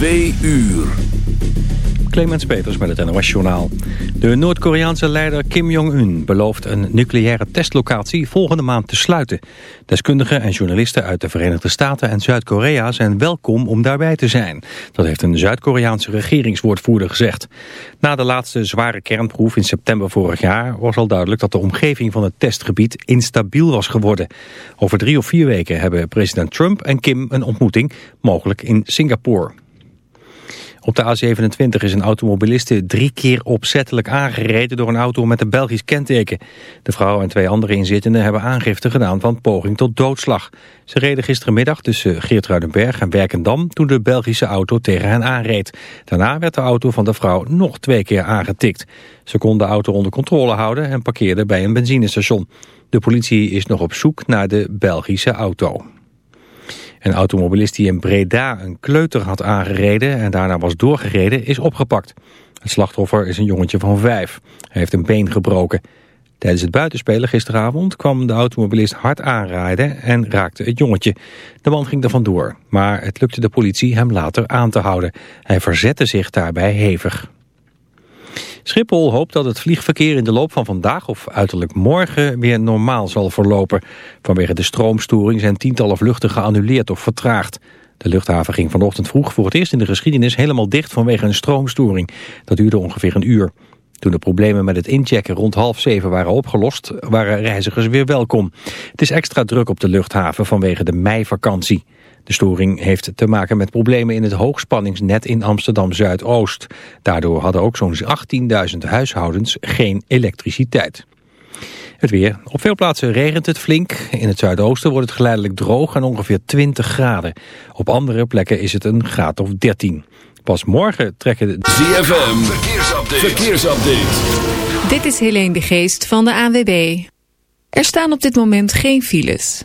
Twee uur. Clemens Peters met het NOS Journaal. De Noord-Koreaanse leider Kim Jong-un belooft een nucleaire testlocatie volgende maand te sluiten. Deskundigen en journalisten uit de Verenigde Staten en Zuid-Korea zijn welkom om daarbij te zijn. Dat heeft een Zuid-Koreaanse regeringswoordvoerder gezegd. Na de laatste zware kernproef in september vorig jaar was al duidelijk dat de omgeving van het testgebied instabiel was geworden. Over drie of vier weken hebben president Trump en Kim een ontmoeting, mogelijk in Singapore. Op de A27 is een automobiliste drie keer opzettelijk aangereden door een auto met een Belgisch kenteken. De vrouw en twee andere inzittenden hebben aangifte gedaan van poging tot doodslag. Ze reden gisterenmiddag tussen Geertruidenberg en Werkendam toen de Belgische auto tegen hen aanreed. Daarna werd de auto van de vrouw nog twee keer aangetikt. Ze kon de auto onder controle houden en parkeerde bij een benzinestation. De politie is nog op zoek naar de Belgische auto. Een automobilist die in Breda een kleuter had aangereden en daarna was doorgereden is opgepakt. Het slachtoffer is een jongetje van vijf. Hij heeft een been gebroken. Tijdens het buitenspelen gisteravond kwam de automobilist hard aanrijden en raakte het jongetje. De man ging er vandoor, maar het lukte de politie hem later aan te houden. Hij verzette zich daarbij hevig. Schiphol hoopt dat het vliegverkeer in de loop van vandaag of uiterlijk morgen weer normaal zal verlopen. Vanwege de stroomstoring zijn tientallen vluchten geannuleerd of vertraagd. De luchthaven ging vanochtend vroeg voor het eerst in de geschiedenis helemaal dicht vanwege een stroomstoring. Dat duurde ongeveer een uur. Toen de problemen met het inchecken rond half zeven waren opgelost, waren reizigers weer welkom. Het is extra druk op de luchthaven vanwege de meivakantie. De storing heeft te maken met problemen in het hoogspanningsnet in Amsterdam-Zuidoost. Daardoor hadden ook zo'n 18.000 huishoudens geen elektriciteit. Het weer. Op veel plaatsen regent het flink. In het zuidoosten wordt het geleidelijk droog en ongeveer 20 graden. Op andere plekken is het een graad of 13. Pas morgen trekken de... ZFM, verkeersupdate. verkeersupdate. Dit is Helene de Geest van de ANWB. Er staan op dit moment geen files.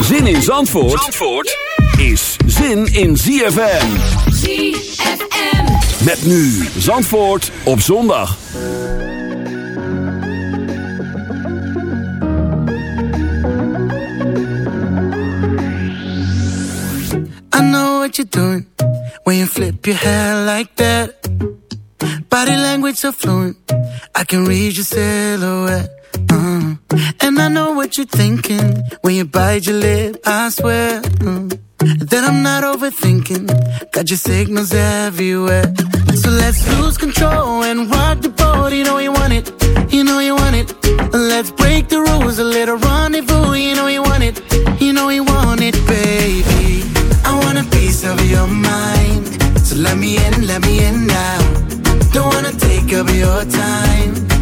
Zin in Zandvoort, Zandvoort is zin in ZFM. ZFM. Met nu Zandvoort op zondag. I know what you're doing when you flip your hair like that. Body language so fluent, I can read your silhouette. Uh, and I know what you're thinking when you bite your lip. I swear uh, that I'm not overthinking. Got your signals everywhere. So let's lose control and rock the boat. You know you want it. You know you want it. Let's break the rules. A little rendezvous. You know you want it. You know you want it, baby. I want a piece of your mind. So let me in, let me in now. Don't wanna take up your time.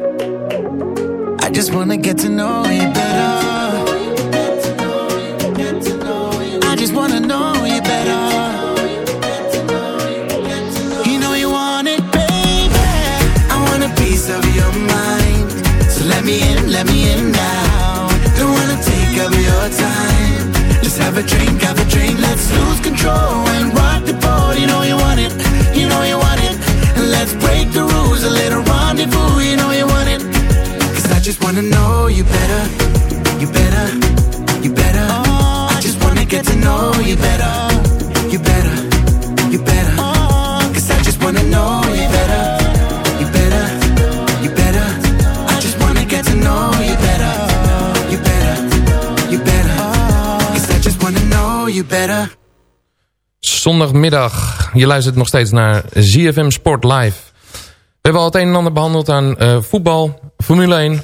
Just wanna get to know you better. I just wanna know you better. You know you want it, baby. I want a piece of your mind. So let me in, let me in now. Don't wanna take up your time. Drink, have a drink. Zondagmiddag. Je luistert nog steeds naar ZFM Sport Live. We hebben al het een en ander behandeld aan eh, voetbal, Formule 1.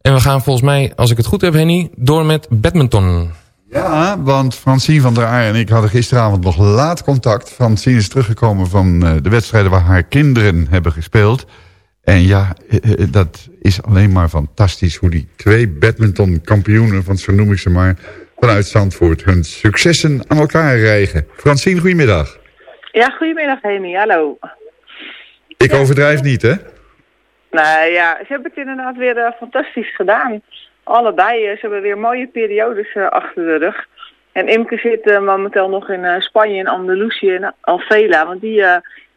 En we gaan volgens mij, als ik het goed heb Henny, door met badminton. Ja, want Francine van der Aar en ik hadden gisteravond nog laat contact. Francine is teruggekomen van eh, de wedstrijden waar haar kinderen hebben gespeeld. En ja, eh, dat is alleen maar fantastisch hoe die twee badminton kampioenen, want zo noem ik ze maar, vanuit Zandvoort hun successen aan elkaar rijgen. Francine, goedemiddag. Ja, goedemiddag Henny, hallo. Ik overdrijf niet, hè? Nou ja, ze hebben het inderdaad weer eh, fantastisch gedaan. Allebei, eh, ze hebben weer mooie periodes eh, achter de rug. En Imke zit momenteel nog in Spanje, in Andalusië, in Alvela. Want die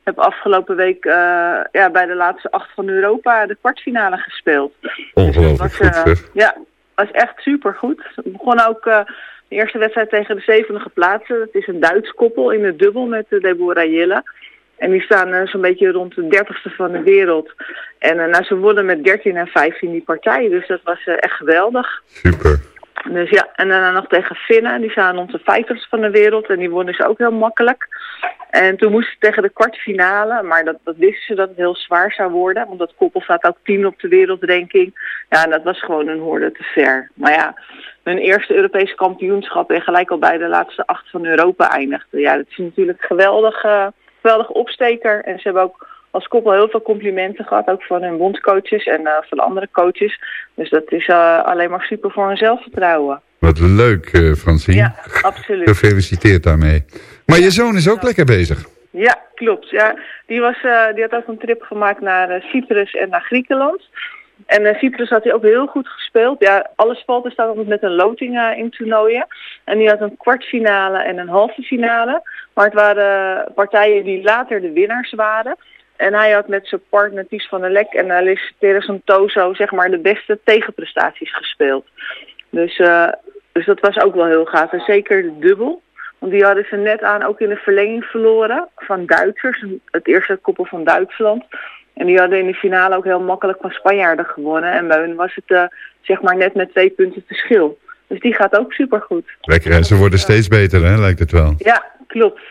hebben afgelopen week ja, bij de laatste acht van Europa de kwartfinale gespeeld. Ongelooflijk was, goed, eh, zeg. Ja, was echt super goed. We begonnen ook eh, de eerste wedstrijd tegen de zevende geplaatste. Het is een Duits koppel in het dubbel met uh, Deborah Jille. En die staan eh, zo'n beetje rond de dertigste van de wereld. En eh, nou, ze wonnen met 13 en 15 die partij. Dus dat was eh, echt geweldig. Super. Dus ja, en daarna nog tegen Finnen. Die rond de vijftigste van de wereld. En die wonnen ze ook heel makkelijk. En toen moesten ze tegen de kwartfinale. Maar dat, wisten ze dat het heel zwaar zou worden. Want dat koppel staat ook tien op de wereldranking. Ja, en dat was gewoon een hoorde te ver. Maar ja, hun eerste Europese kampioenschap. En gelijk al bij de laatste acht van Europa eindigde. Ja, dat is natuurlijk een geweldige, geweldige opsteker. En ze hebben ook als koppel heel veel complimenten gehad. Ook van hun bondscoaches en eh, van andere coaches. Dus dat is eh, alleen maar super voor hun zelfvertrouwen. Wat leuk, eh, Francine. Ja, absoluut. Gefeliciteerd daarmee. Maar je zoon is ook lekker bezig. Ja, klopt. Ja, die, was, die had ook een trip gemaakt naar Cyprus en naar Griekenland. En uh, Cyprus had hij ook heel goed gespeeld. Ja, alles valt er staat altijd met een loting in toernooien. En die had een kwartfinale en een halve finale. Maar het waren partijen die later de winnaars waren. En hij had met zijn partner Ties van der Lek en Alice Tozo zeg maar de beste tegenprestaties gespeeld. Dus, uh, dus dat was ook wel heel gaaf. En zeker de dubbel. Want die hadden ze net aan ook in de verlenging verloren van Duitsers. Het eerste koppel van Duitsland. En die hadden in de finale ook heel makkelijk van Spanjaarden gewonnen. En bij hun was het uh, zeg maar net met twee punten verschil. Dus die gaat ook supergoed. Lekker, hè? ze worden steeds beter, hè? lijkt het wel. Ja, klopt.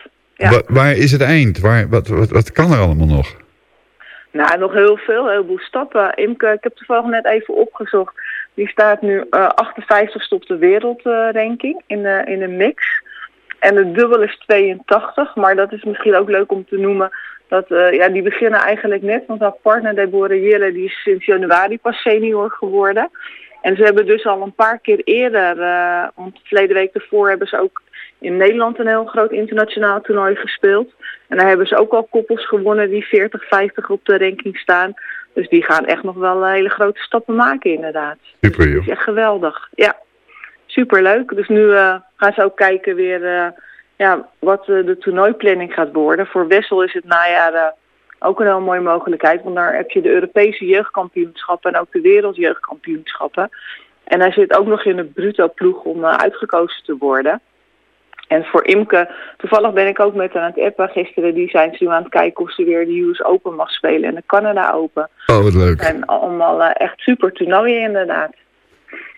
Ja. Wa waar is het eind? Waar, wat, wat, wat kan er allemaal nog? Nou, nog heel veel, heel veel stappen. Imke, ik heb toevallig net even opgezocht. Die staat nu uh, 58ste op de wereldranking uh, in, de, in de mix. En de dubbel is 82, maar dat is misschien ook leuk om te noemen. Dat, uh, ja, die beginnen eigenlijk net, want haar partner Deborah Jelle, die is sinds januari pas senior geworden. En ze hebben dus al een paar keer eerder, want verleden week ervoor hebben ze ook in Nederland een heel groot internationaal toernooi gespeeld. En daar hebben ze ook al koppels gewonnen die 40, 50 op de ranking staan. Dus die gaan echt nog wel hele grote stappen maken inderdaad. Super joh. Dat is echt geweldig. Ja, superleuk. Dus nu uh, gaan ze ook kijken weer uh, ja, wat uh, de toernooiplanning gaat worden. Voor Wessel is het najaar ook een heel mooie mogelijkheid. Want daar heb je de Europese jeugdkampioenschappen en ook de wereldjeugdkampioenschappen. En hij zit ook nog in de bruto ploeg om uitgekozen te worden. En voor Imke, toevallig ben ik ook met haar aan het appen gisteren. Die zijn ze nu aan het kijken of ze weer de US Open mag spelen en de Canada Open. Oh, wat leuk. En allemaal uh, echt super toernooien inderdaad.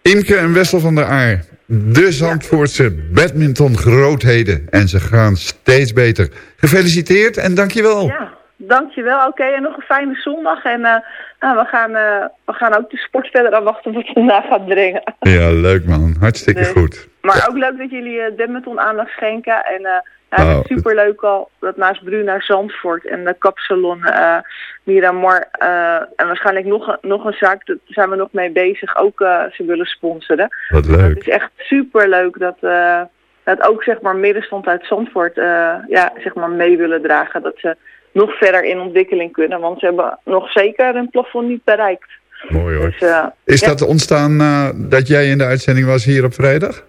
Imke en Wessel van der Aar. De Zandvoortse badminton grootheden. En ze gaan steeds beter. Gefeliciteerd en dankjewel. Ja, dankjewel. Oké, en nog een fijne zondag. En eh, nou, we, gaan, eh, we gaan ook de sport verder afwachten wat het vandaag gaat brengen. Ja, leuk man. Hartstikke goed. Maar ook leuk dat jullie eh, badminton aandacht schenken. En eh ja, het is superleuk al dat naast Bruna Zandvoort en de kapsalon eh Miramar en waarschijnlijk nog, een- nog een zaak, daar zijn we nog mee bezig, ook ze willen sponsoren. Wat Het leuk. is echt superleuk dat, dat ook zeg maar middenstand uit Zandvoort ja, zeg maar mee willen dragen. Dat ze nog verder in ontwikkeling kunnen, want ze hebben nog zeker hun plafond niet bereikt. Mooi hoor. Dus, eh, Is ja. dat ontstaan nadat jij in de uitzending was hier op vrijdag?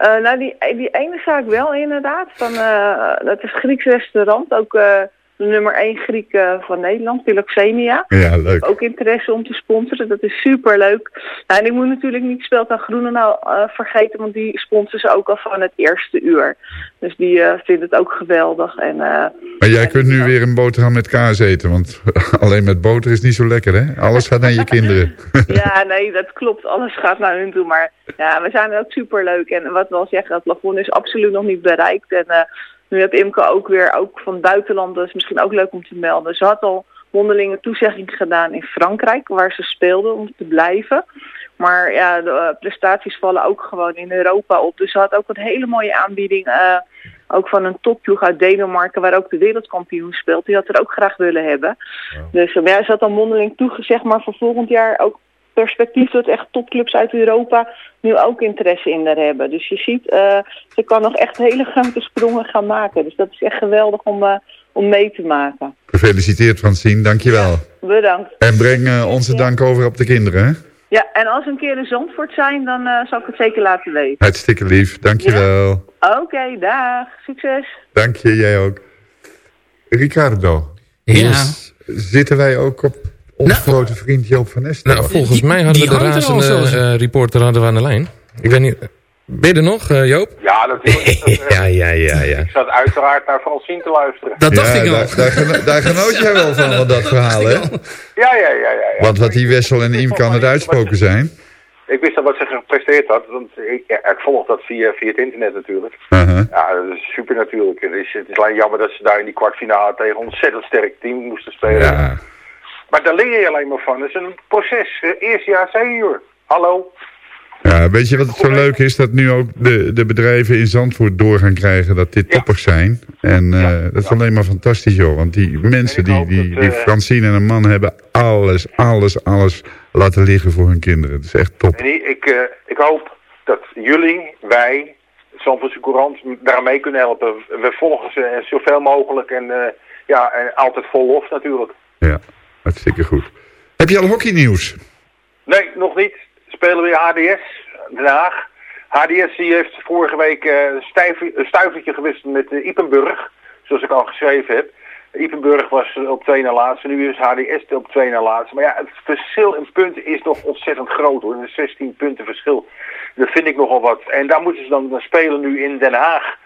Eh, nou, die, die ene zaak wel inderdaad. Van, eh, dat is Grieks restaurant. Ook eh, nummer 1 Griek eh, van Nederland, Philoxenia. Ja, leuk. Ook interesse om te sponsoren. Dat is super leuk. Nou, en ik moet natuurlijk niet Speld aan Groenendaal eh vergeten, want die sponsoren ze ook al van het eerste uur. Dus die eh vindt het ook geweldig. En, Maar jij kunt nu weer een boterham met kaas eten, want alleen met boter is niet zo lekker, hè? Alles gaat naar je kinderen. ja, nee, dat klopt. Alles gaat naar hun toe. Maar ja, we zijn ook super leuk. En wat we al zeggen, het plafond is absoluut nog niet bereikt. En nu heeft Imke ook weer, ook van buitenland, dat is misschien ook leuk om te melden. Ze had al mondelinge toezegging gedaan in Frankrijk, waar ze speelde om te blijven. Maar ja, de eh, prestaties vallen ook gewoon in Europa op. Dus ze had ook een hele mooie aanbieding. eh, ook van een topploeg uit Denemarken, waar ook de wereldkampioen speelt. Die had er ook graag willen hebben. Dus eh, ja, ze had al mondeling toegezegd, maar voor volgend jaar ook perspectief dat echt topclubs uit Europa nu ook interesse in haar hebben. Dus je ziet, eh, ze kan nog echt hele grote sprongen gaan maken. Dus dat is echt geweldig om, eh, om mee te maken. Gefeliciteerd Francine, dankjewel. Bedankt. En breng eh, onze dank over op de kinderen, hè? Ja, en als we een keer in Zandvoort zijn, dan eh, zal ik het zeker laten weten. Hartstikke lief, dankjewel. Oké, dag. Succes. Dank je, jij ook. Ricardo, Ja. zitten wij ook op onze grote vriend Joop van Nesten? Nou, volgens mij hadden die we de razende eh, reporter hadden we aan de lijn. Ik weet niet... Ben je er nog, eh, Joop? Ja, natuurlijk. Dat, eh, ja, ja, ja, ja. Ik zat uiteraard naar Francine te luisteren. Dat dacht ja, ik al. daar, daar, geno- daar genoot jij wel van, van dat verhaal, hè? Ja, ja, ja, ja. ja. Want wat die Wessel en Imke aan het uitspoken zijn. Ik wist al wat ze gepresteerd had, want ik, ja, ik volg dat via, via het internet natuurlijk. Uh-huh. Ja, dat is super natuurlijk. Het is, het is alleen jammer dat ze daar in die kwartfinale tegen een ontzettend sterk team moesten spelen. Ja, Maar daar leer je alleen maar van. Het is een proces. Eh, Eerste jaar senior. Hallo. Ja, weet je wat het zo leuk is? Dat nu ook de, de bedrijven in Zandvoort door gaan krijgen dat dit Ja. toppers zijn. En eh, Ja. dat is alleen maar fantastisch, joh. Want die mensen, die, die, dat, die eh, Francine en een man hebben alles, alles, alles laten liggen voor hun kinderen. Dat is echt top. En ik, ik, ik hoop dat jullie, wij, Zandvoortse Courant, daar mee kunnen helpen. We volgen ze zoveel mogelijk en, ja, en altijd vol lof natuurlijk. Ja, hartstikke goed. Heb je al hockeynieuws? Nee, nog niet. Spelen weer HDS, Den Haag. HDS heeft vorige week eh, een stijf- stuivertje gewisseld met uh, Ipenburg, zoals ik al geschreven heb. Ipenburg was eh, op twee na laatste, nu is HDS op twee na laatste. Maar ja, het verschil in punten is nog ontzettend groot hoor. Een 16 punten verschil. Dat vind ik nogal wat. En daar moeten ze dan, dan spelen nu in Den Haag.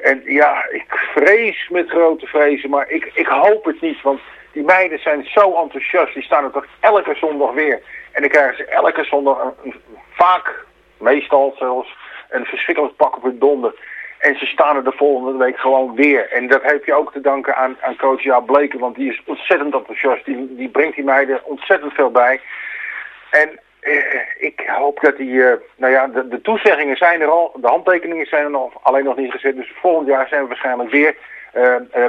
En ja, ik vrees met grote vrezen, maar ik, ik hoop het niet. Want die meiden zijn zo enthousiast. Die staan er toch elke zondag weer. En dan krijgen ze elke zondag, een, vaak, meestal zelfs, een verschrikkelijk pak op hun donder. En ze staan er de volgende week gewoon weer. En dat heb je ook te danken aan, aan coach Jaap Bleken. Want die is ontzettend enthousiast. Die, die brengt die meiden ontzettend veel bij. En eh, ik hoop dat die, eh, nou ja, de, de toezeggingen zijn er al, de handtekeningen zijn er nog, alleen nog niet gezet. Dus volgend jaar zijn we waarschijnlijk weer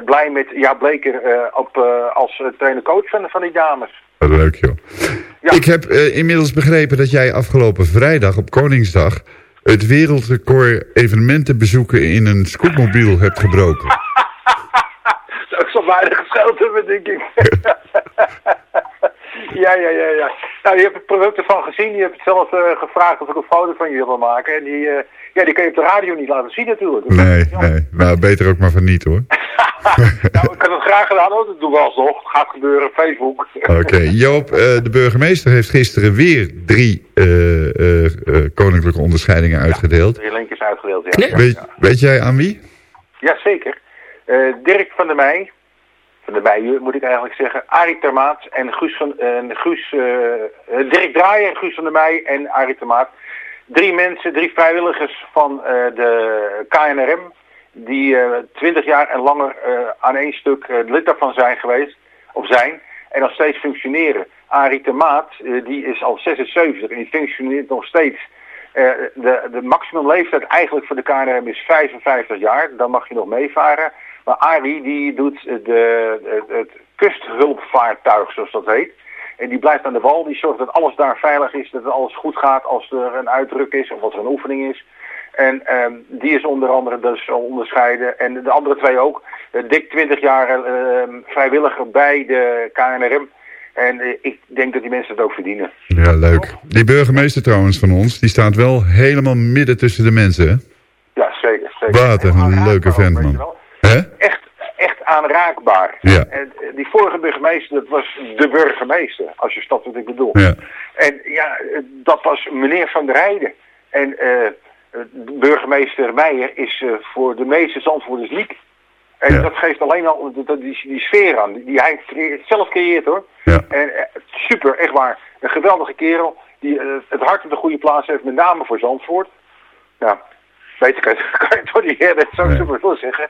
blij met Jaap Bleker eh, op, eh, als trainer-coach van, van die dames. Wat leuk, joh. Ja. Ik heb eh, inmiddels begrepen dat jij afgelopen vrijdag op Koningsdag... het wereldrecord evenementenbezoeken in een scootmobiel hebt gebroken. Dat zal weinig gescheld hebben, denk ik. ja, ja, ja, ja. Nou, je hebt het product ervan gezien. Je hebt het zelf eh, gevraagd of ik een foto van je wil maken. En die, eh, ja, die kan je op de radio niet laten zien natuurlijk. Dus dat Nee, nee. Nou, beter ook maar van niet, hoor. nou, ik had het graag gedaan hoor. Dat doen we alsnog. Het gaat gebeuren. Facebook. Oké, Joop, eh, de burgemeester heeft gisteren weer drie eh, eh, eh, koninklijke onderscheidingen uitgedeeld. Drie linkjes uitgedeeld, ja. ja, Weet, ja. weet jij aan wie? Ja, zeker. Eh, Dirk van der Meij. De Meijer moet ik eigenlijk zeggen, Arie Termaat en Guus, van, en Guus uh, Dirk Draaier, Guus van der Meij en Arie Termaat. Drie mensen, drie vrijwilligers van de KNRM, die twintig jaar en langer aan één stuk lid daarvan zijn geweest, of zijn, en nog steeds functioneren. Arie Termaat, die is al 76 en die functioneert nog steeds. De, de maximumleeftijd eigenlijk voor de KNRM is 55 jaar, dan mag je nog meevaren. Maar Arie die doet de, het, kusthulpvaartuig, zoals dat heet. En die blijft aan de wal, die zorgt dat alles daar veilig is, dat alles goed gaat als er een uitdruk is of als er een oefening is. En um, die is onder andere dus onderscheiden. En de andere twee ook. Uh, dik 20 jaar uh, vrijwilliger bij de KNRM. En uh, ik denk dat die mensen het ook verdienen. Ja, leuk. Die burgemeester trouwens van ons, die staat wel helemaal midden tussen de mensen, hè? Ja, zeker. zeker. Wat een leuke vent, man. Echt, echt aanraakbaar. Ja. En die vorige burgemeester, dat was de burgemeester, als je snapt wat ik bedoel. Ja. En ja, dat was meneer Van der Rijden. En uh, burgemeester Meijer is uh, voor de meeste zandvoerders niet. En Ja. dat geeft alleen al die, die, die sfeer aan, die hij creëert, zelf creëert hoor. Ja. En uh, super, echt waar. Een geweldige kerel die het hart op de goede plaats heeft, met name voor Zandvoort. Nou, weet ik, kan je toch niet eerder zo Nee. super veel zeggen.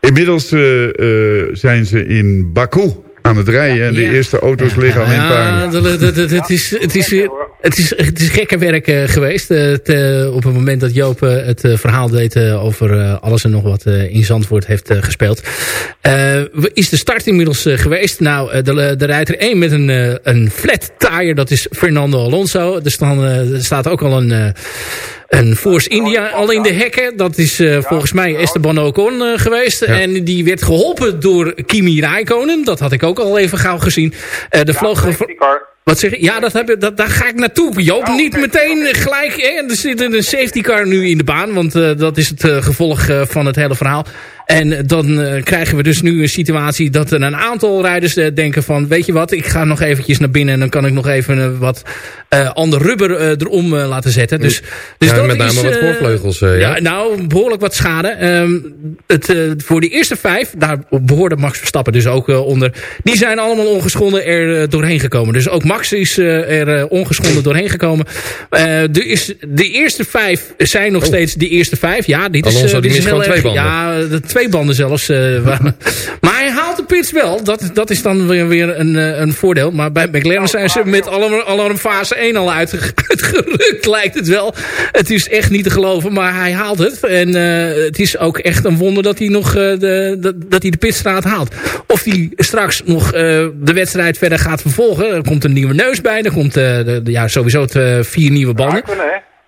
Inmiddels eh, eh, zijn ze in Baku aan het rijden. en de eerste auto's liggen al in puin. het is, het is, het is, het is gekke werk eh, geweest. eh, te- op het moment dat Joop eh, het verhaal deed over alles en nog wat in Zandvoort heeft gespeeld. Is de start inmiddels geweest? Nou, de, de rijdt er één met een, een flat tire. Dat is Fernando Alonso. Er, staan, er staat ook al een... een Force India al in de hekken. Dat is eh, volgens mij Esteban Ocon eh, geweest. En die werd geholpen door Kimi Räikkönen. Dat had ik ook al even gauw gezien. Eh de vloog... Wat zeg je? Ja, dat heb, je- dat, daar ga ik naartoe. Joop, Oh, niet meteen gelijk. Hè? Er zit een safety car nu in de baan. Want dat is het gevolg van het hele verhaal. En dan eh, krijgen we dus nu een situatie dat er een aantal rijders eh, denken van... weet je wat, ik ga nog eventjes naar binnen... en dan kan ik nog even eh, wat eh, ander rubber eh, erom eh, laten zetten. Dus, dus Ja, dat met name is, wat eh, voorvleugels, eh, ja. ja, nou, behoorlijk wat schade. Ehm, het, eh, voor de eerste vijf, daar behoorde Max Verstappen dus ook eh, onder. Die zijn allemaal ongeschonden er eh, doorheen gekomen. Dus ook Max is eh, er eh, ongeschonden doorheen gekomen. Eh, de, is, de eerste vijf zijn nog steeds de eerste vijf. Ja, dit is, Oh. Eh, die dit is heel erg. Ja, de twee banden zelfs. waar- maar hij haalt de pits wel. Dat, dat is dan weer, weer een, eh, een voordeel. Maar bij McLaren zijn ze met alarm, alarmfase 1 al uitge- uitgerukt, lijkt het wel. Het is echt niet te geloven, maar hij haalt het. En eh, het is ook echt een wonder dat hij nog de, dat, dat hij de pitstraat haalt. Of hij straks nog de wedstrijd verder gaat vervolgen. Er komt een nieuwe neus bij. Er komt de, ja, sowieso het, vier nieuwe banden.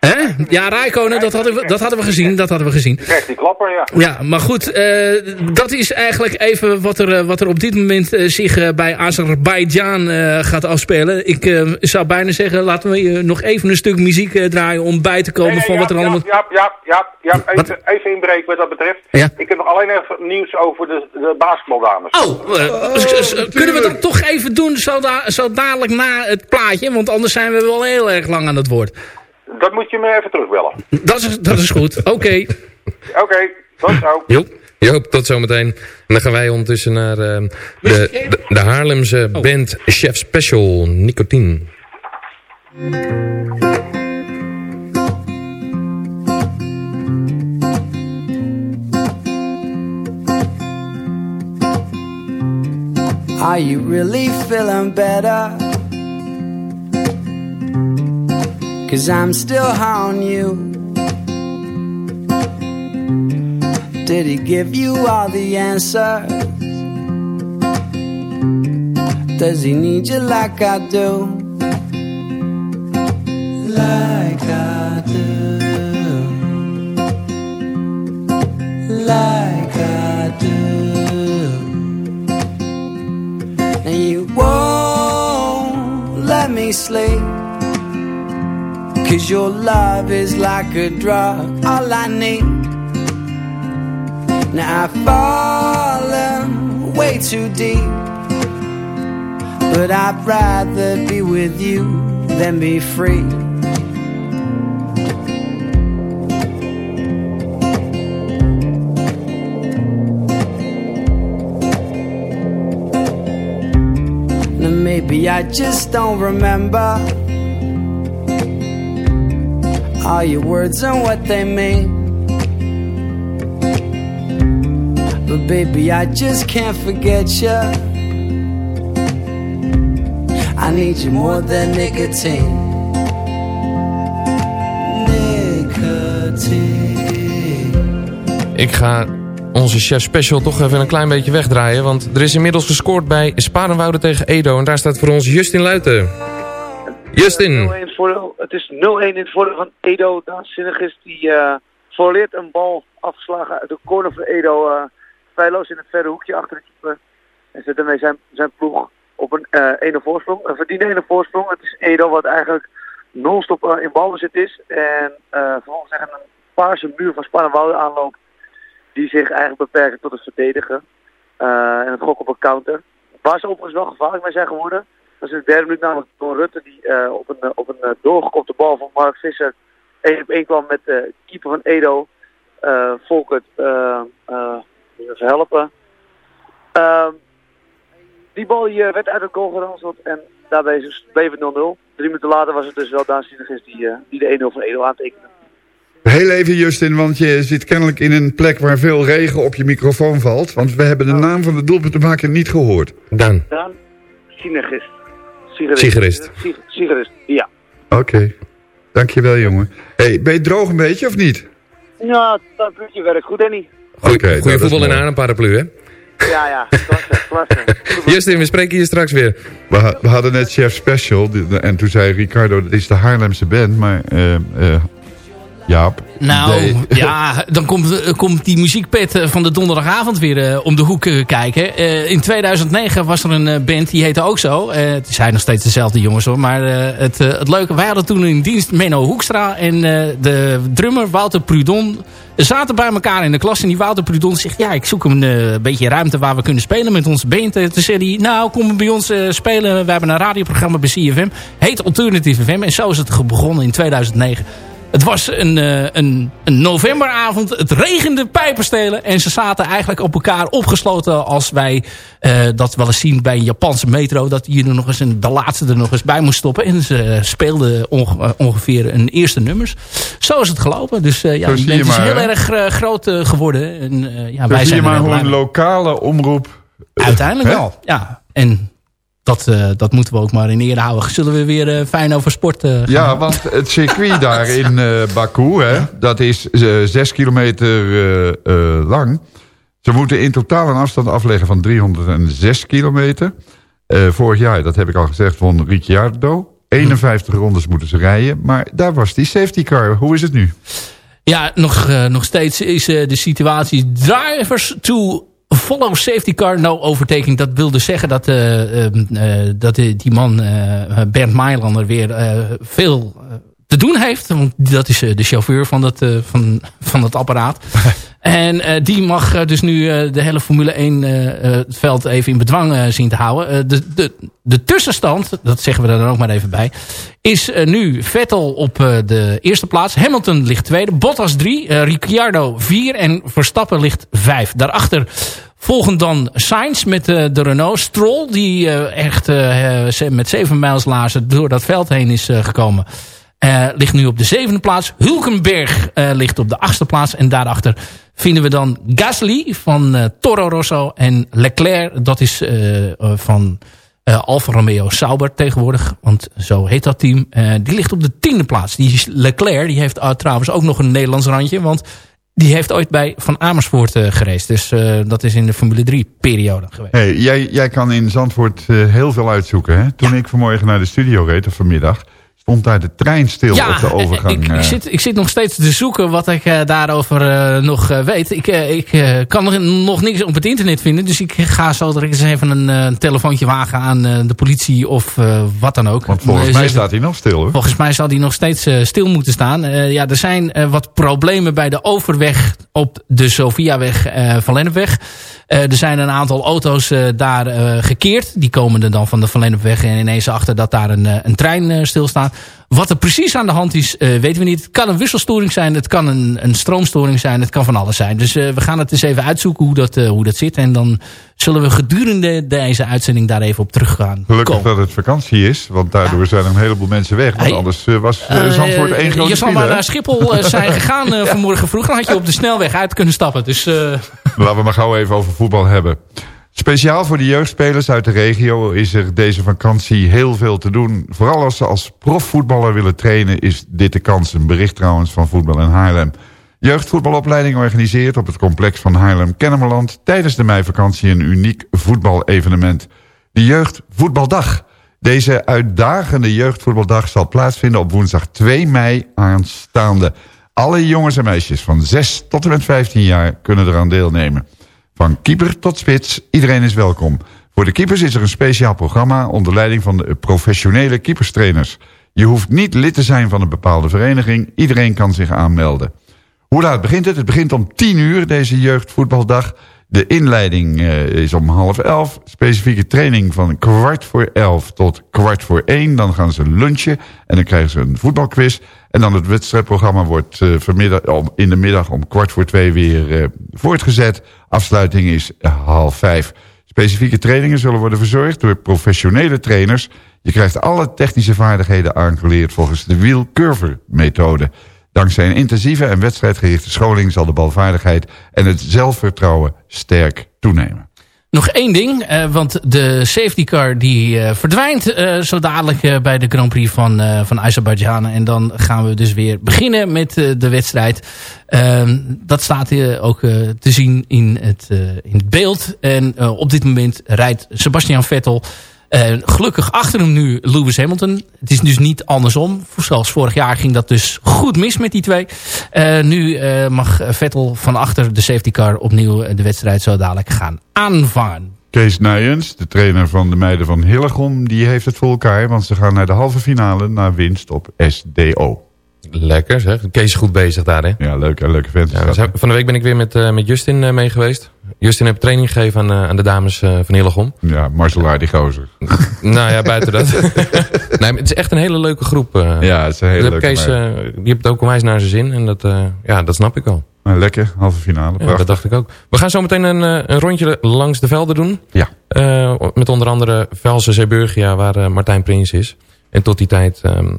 Hè? Ja, Rijkonen, dat hadden, we, dat hadden we gezien. Dat hadden we gezien. Die krijgt die klapper, ja. Ja, maar goed, eh, dat is eigenlijk even wat er, eh, wat er op dit moment eh, zich bij Azerbeidzjan gaat afspelen. Ik zou bijna zeggen, laten we nog even een stuk muziek draaien om bij te komen Nee, van nee, wat er ja, allemaal... Ja, ja, ja, ja, even, even inbreken wat dat betreft. Ja. Ik heb nog alleen even nieuws over de, de basketbaldames. Oh, s- kunnen we dat toch even doen zo, da zo dadelijk na het plaatje? Want anders zijn we wel heel erg lang aan het woord. Dat moet je me even terugbellen. Dat is, dat is goed, oké. Oké, tot zo. Joep. Joop, tot zometeen. En dan gaan wij ondertussen naar eh, de, de, de Haarlemse band Chef Special, Nicotine. Are you really feeling better? Cause I'm still on you. Did he give you all the answers? Does he need you like I do? Like I do. Like I do. And you won't let me sleep. Cause your love is like a drug, all I need. Now I've fallen way too deep. But I'd rather be with you than be free. Maybe I just don't remember all your words and what they mean. But baby, I just can't forget you. I need you more than nicotine. Nicotine. Ik ga onze chef special toch even een klein beetje wegdraaien. Want er is inmiddels gescoord bij Sparenwoude tegen Edo. En daar staat voor ons Justin Luiten. Justin. Het is 0-1 in het voordeel van Edo. Daanzinnig is die uh, een bal afgeslagen uit de corner van Edo. Uh, feilloos in het verre hoekje achter de keeper. En zet daarmee zijn, zijn ploeg op een uh, ene voorsprong. Een verdiende ene voorsprong. Het is Edo wat eigenlijk non-stop uh, in balbezit is. En vervolgens tegen een paarse muur van Spannenwoude aanloopt. Die zich eigenlijk beperkt tot het verdedigen. en het gok op een counter. Waar ze overigens wel gevaarlijk mee zijn geworden. Dat is in de derde minuut namelijk Don Rutte die op een, op een doorgekopte bal van Mark Visser 1 op 1 kwam met de keeper van Edo. Volkert even helpen. Uh, die bal die, werd uit het goal geranseld en daarbij bleef het 0-0. Drie minuten later was het dus wel Daan is die, uh, die de 1-0 van Edo aantekende. Heel even Justin, want je zit kennelijk in een plek waar veel regen op je microfoon valt. Want we hebben de naam van de doelpuntenmaker niet gehoord. Daan. Daan Sinergist. Sigerist. Sigerist, ja. Oké, okay. dankjewel jongen. Hey, ben je droog een beetje of niet? Ja, dat puntje werkt goed, Danny. Goeie, okay, goeie voetbal in aan een paraplu, hè? Ja, ja, klasse, klasse. Justin, we spreken hier straks weer. We, we, hadden net Chef Special en toen zei Ricardo, dat is de Haarlemse band, maar uh, uh, Jaap. Nou, ja, dan komt, komt die muziekpet van de donderdagavond weer uh, om de hoek kijken. in 2009 was er een band, die heette ook zo. het zijn nog steeds dezelfde jongens hoor, maar het, het leuke, wij hadden toen in dienst Menno Hoekstra en de drummer Wouter Prudon zaten bij elkaar in de klas. En die Wouter Prudon zegt, ja, ik zoek een uh, beetje ruimte waar we kunnen spelen met onze band. Toen zei hij, nou, kom bij ons uh, spelen. We hebben een radioprogramma bij CFM. Heet Alternative FM. En zo is het begonnen in 2009. Het was een, uh, een, een novemberavond. Het regende pijpenstelen. En ze zaten eigenlijk op elkaar opgesloten als wij uh, dat wel eens zien bij een Japanse metro. Dat je er nog eens een, de laatste er nog eens bij moest stoppen. En ze speelden onge ongeveer een eerste nummers. Zo is het gelopen. Dus uh, ja, het is heel erg groot geworden. En, ja, Zo wij zie zijn je maar hoe een lokale omroep... Uiteindelijk wel, ja. En dat, uh, dat moeten we ook maar in ere houden. Zullen we weer uh, fijn over sport uh, gaan Ja, want het circuit daar in Baku, hè, dat is zes kilometer lang. Ze moeten in totaal een afstand afleggen van 306 kilometer. vorig jaar, dat heb ik al gezegd, won Ricciardo. 51 rondes moeten ze rijden. Maar daar was die safety car. Hoe is het nu? Ja, nog, nog steeds is de situatie drivers to follow safety car, no overtaking. Dat wilde zeggen dat, uh, uh, dat die man Bernd Mailander weer veel te doen heeft. Want dat is de chauffeur van dat, van, van dat apparaat. en die mag dus nu de hele Formule 1 het veld even in bedwang zien te houden. de, de, de tussenstand, dat zeggen we er dan ook maar even bij... is nu Vettel op de eerste plaats. Hamilton ligt tweede. Bottas drie. Ricciardo vier. En Verstappen ligt vijf. Daarachter Volgend dan Sainz met uh, de Renault. Stroll, die uh, echt uh, met zeven mijls lazen door dat veld heen is gekomen. Ligt nu op de zevende plaats. Hulkenberg ligt op de achtste plaats. En daarachter vinden we dan Gasly van Toro Rosso. En Leclerc, dat is van Alfa Romeo Sauber tegenwoordig. Want zo heet dat team. die ligt op de tiende plaats. Die Leclerc die heeft trouwens ook nog een Nederlands randje. Want die heeft ooit bij Van Amersfoort uh, gereisd. Dus uh, dat is in de Formule 3 periode geweest. Hey, jij, jij kan in Zandvoort uh, heel veel uitzoeken. Hè? Toen ja. ik vanmorgen naar de studio reed, of vanmiddag stond daar de trein stil ja, op de overgang. Ik, ik, zit, ik zit nog steeds te zoeken wat ik uh, daarover uh, nog uh, weet. Ik, ik kan nog, nog niks op het internet vinden. Dus ik ga zo direct eens even een, telefoontje wagen aan de politie of wat dan ook. Want volgens mij staat hij nog stil hoor. Volgens mij zal hij nog steeds stil moeten staan. ja, er zijn wat problemen bij de overweg op de Sofiaweg van Lennepweg. er zijn een aantal auto's daar gekeerd. Die komen er dan van de Van Lennepweg en ineens achter dat daar een, een trein Wat er precies aan de hand is, weten we niet. Het kan een wisselstoring zijn, het kan een, een stroomstoring zijn, het kan van alles zijn. Dus we gaan het eens even uitzoeken hoe dat, hoe dat zit. En dan zullen we gedurende deze uitzending daar even op teruggaan. Gelukkig dat het vakantie is, want daardoor zijn er een heleboel mensen weg. Want anders was Zandvoort één grote Je zal maar naar Schiphol zijn gegaan vanmorgen vroeg. Dan had je op de snelweg uit kunnen stappen. Dus, Laten we maar gauw even over voetbal hebben. Speciaal voor de jeugdspelers uit de regio is er deze vakantie heel veel te doen. Vooral als ze als profvoetballer willen trainen is dit de kans. Een bericht trouwens van Voetbal in Haarlem. Jeugdvoetbalopleiding organiseert op het complex van Haarlem-Kennemerland... tijdens de meivakantie een uniek voetbalevenement. De Jeugdvoetbaldag. Deze uitdagende jeugdvoetbaldag zal plaatsvinden op woensdag 2 mei aanstaande. Alle jongens en meisjes van 6 tot en met 15 jaar kunnen eraan deelnemen. Van keeper tot spits, iedereen is welkom. Voor de keepers is er een speciaal programma onder leiding van de professionele keeperstrainers. Je hoeft niet lid te zijn van een bepaalde vereniging, iedereen kan zich aanmelden. Hoe laat begint het? Het begint om 10 uur, deze jeugdvoetbaldag. De inleiding uh, is om half elf. Specifieke training van kwart voor elf tot kwart voor één. Dan gaan ze lunchen en dan krijgen ze een voetbalquiz. En dan het wedstrijdprogramma wordt uh, vanmiddag, in de middag om kwart voor twee weer uh, voortgezet. Afsluiting is half vijf. Specifieke trainingen zullen worden verzorgd door professionele trainers. Je krijgt alle technische vaardigheden aangeleerd volgens de Wheel-Curver-methode. Dankzij een intensieve en wedstrijdgerichte scholing zal de balvaardigheid en het zelfvertrouwen sterk toenemen. Nog één ding, uh, want de safety car die uh, verdwijnt uh, zo dadelijk bij de Grand Prix van, van Azerbeidzjan. En dan gaan we dus weer beginnen met de wedstrijd. Ehm, dat staat ook te zien in het, in het beeld. En op dit moment rijdt Sebastian Vettel uh, gelukkig achter hem nu Lewis Hamilton. Het is dus niet andersom. Zoals vorig jaar ging dat dus goed mis met die twee. Uh, nu uh, mag Vettel van achter de safety car opnieuw de wedstrijd zo dadelijk gaan aanvangen. Kees Nijens, de trainer van de meiden van Hillegom, die heeft het voor elkaar. Want ze gaan naar de halve finale naar winst op SDO. Lekker zeg. Kees is goed bezig daar hè? Ja, leuk, leuke vent. Ja, van de week ben ik weer met, uh, met Justin uh, mee geweest. Justin heeft training gegeven aan, uh, aan de dames van Hillegom. Ja, Marcel die gozer. nou ja, buiten dat. nee, het is echt een hele leuke groep. ja, het is een hele leuke Kees, Die hebt ook onwijs naar zijn zin en dat, ja, dat snap ik al. Nou, lekker, halve finale. Ja, dat dacht ik ook. We gaan zo meteen een, een rondje langs de velden doen. Ja. met onder andere Velsen Zeeburgia, waar Martijn Prins is. En tot die tijd um,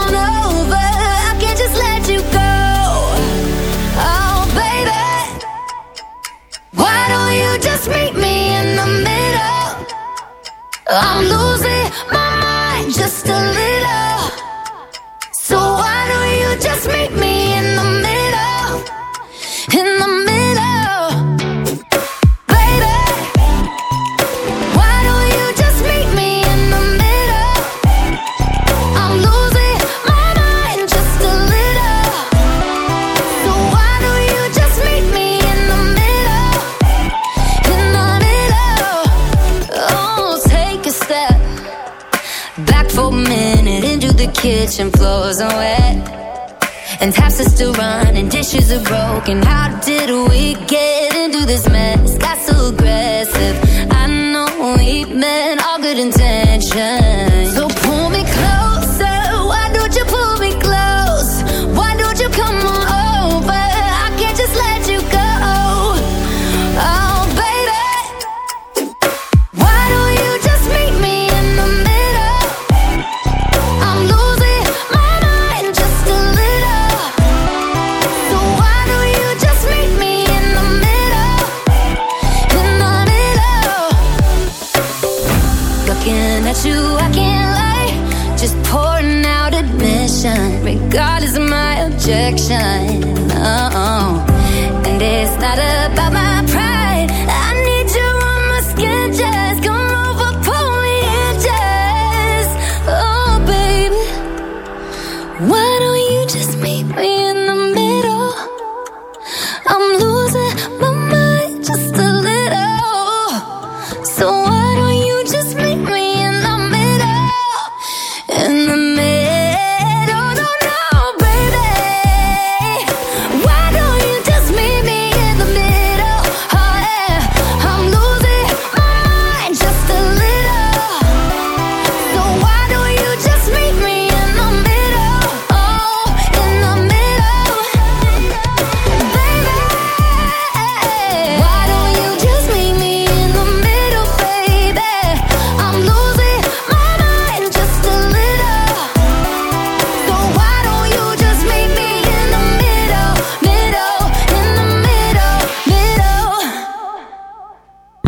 just meet me in the middle? I'm losing my mind just a little. Kitchen. Floors are wet. And taps are still running, dishes are broken. How did we get into this mess? Got so aggressive. I know we meant all good intentions.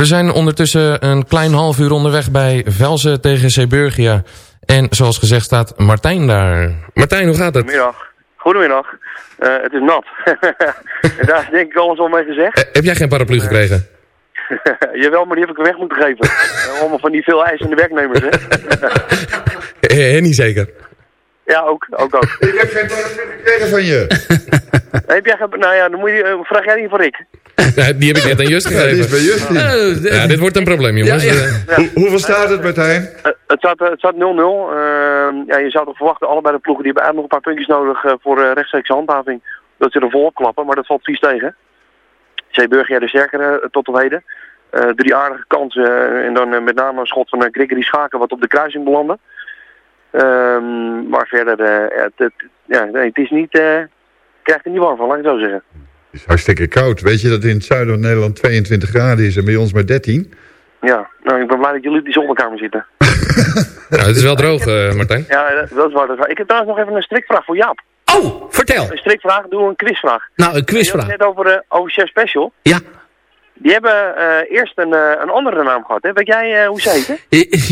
We zijn ondertussen een klein half uur onderweg bij Velzen tegen Zeeburgia. En zoals gezegd staat Martijn daar. Martijn, hoe gaat het? Goedemiddag. Goedemiddag. Eh, het is nat. daar is denk ik alles al mee gezegd. Eh, heb jij geen paraplu gekregen? Jawel, maar die heb ik weg moeten geven. Eh, Allemaal van die veel eisende werknemers, hè? Niet zeker. ja, ook, ook, ook. Ik heb geen paraplu gekregen van je. heb jij. Nou ja, dan moet je, eh, vraag jij die voor ik. Ja, die heb ik net aan Just Ja, gegeven. die is bij Justin. Oh, ja, dit wordt een probleem, jongens. Ja, ja. Eh, Hoe- hoeveel staat het, Martijn? Eh, het staat eh, het staat 0-0. Ehm, ja, je zou toch verwachten, allebei de ploegen die hebben eigenlijk nog een paar puntjes nodig eh, voor eh, rechtstreekse handhaving. Dat ze er volop klappen, maar dat valt vies tegen. Zeeburger de sterkere eh, tot op heden. Eh, drie aardige kansen eh, en dan eh, met name een schot van uh, Gregory Schaken wat op de kruising belandde. Ehm, maar verder, eh, ja, het, het- ja, nee, het is niet... eh krijgt er niet warm van, laat ik het zo zeggen. Het is hartstikke koud. Weet je dat in het zuiden van Nederland 22 graden is en bij ons maar 13? Ja, nou, ik ben blij dat jullie op die zonnekamer zitten. nou, het is wel droog, eh, Martijn. Ja, dat is waar. Dat is waar. Ik heb trouwens nog even een strikvraag voor Jaap. Oh, vertel. Een strikvraag, doe een quizvraag. Nou, een quizvraag. Je had het net over, eh, over Chef Special. Ja. Die hebben eh, eerst een, eh, een andere naam gehad. Hè? Weet jij eh, hoe ze heten?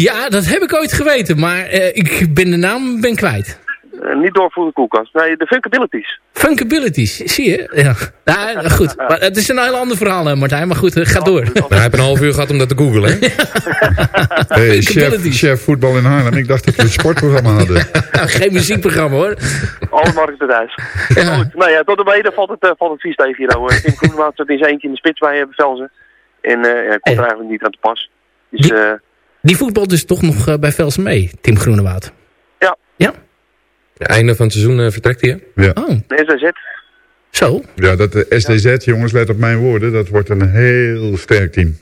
Ja, dat heb ik ooit geweten, maar eh, ik ben de naam ben kwijt. Eh, niet door voor de koelkast. Nee, de Funkabilities. Funkabilities, zie je? Ja. Nou, goed. Maar het is een heel ander verhaal, hè, Martijn. Maar goed, ga door. Nou, hij heeft een half uur gehad om dat te googlen. hè? Hey, chef, chef voetbal in Haarlem. Ik dacht dat we een sportprogramma hadden. Geen muziekprogramma, hoor. Alle markten thuis. Goed, nou ja, tot op heden valt het, eh, valt het vies tegen hier. Nou, Tim Groenemaat zat in zijn eentje in de spits bij hebben Velzen. En eh ja, komt er eigenlijk niet aan te pas. Dus eh Die voetbal dus toch nog eh, bij Velsen mee, Tim Groenewoud. ja, Ja? Einde van het seizoen eh, vertrekt hij, hè? Ja. Oh, de SDZ. zo. Ja, dat de SDZ, jongens, let op mijn woorden. Dat wordt een heel sterk team.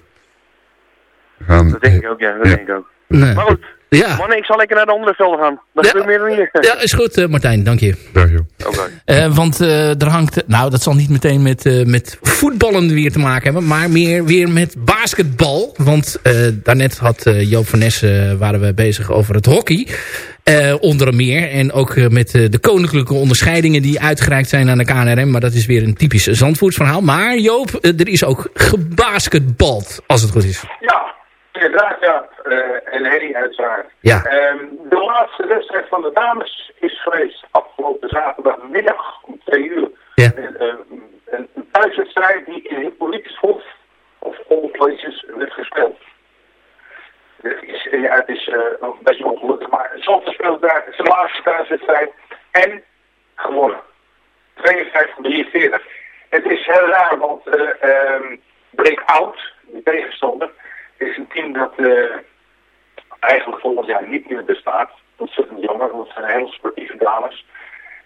Gaan, Dat denk ik ook, ja. Dat Ja. denk ik ook. Nee. Maar goed, Ja. mannen, ik zal lekker naar de andere velden gaan. Dat Ja. gebeurt meer dan hier. Ja, is goed, eh, Martijn. Dank je. Joh. Oké. Eh, want eh, er hangt... Nou, dat zal niet meteen met, eh, met voetballen weer te maken hebben. Maar meer weer met basketbal. Want eh, daarnet had eh, Joop van Ness... eh, waren we bezig over het hockey. Eh, onder meer. En ook eh, met eh, de koninklijke onderscheidingen... die uitgereikt zijn aan de KNRM. Maar dat is weer een typisch Zandvoortsverhaal. Maar Joop, er is ook gebasketbald. Als het goed is. Ja, inderdaad, ja. En Henny uiteraard. Ja. Ehm, de laatste wedstrijd van de dames is geweest afgelopen zaterdagmiddag om twee uur. Ja. En, een, thuiswedstrijd die in Hippolytus Hof of All Places werd gespeeld. Het is, eh, ja, het is eh, een beetje ongelukkig, maar Zandvoort speelt daar zijn laatste thuiswedstrijd en gewonnen. 52-43. Het is heel raar, want ehm Breakout, de tegenstander, is een team dat eigenlijk volgend jaar niet meer bestaat. Ontzettend jammer, want het zijn hele sportieve dames.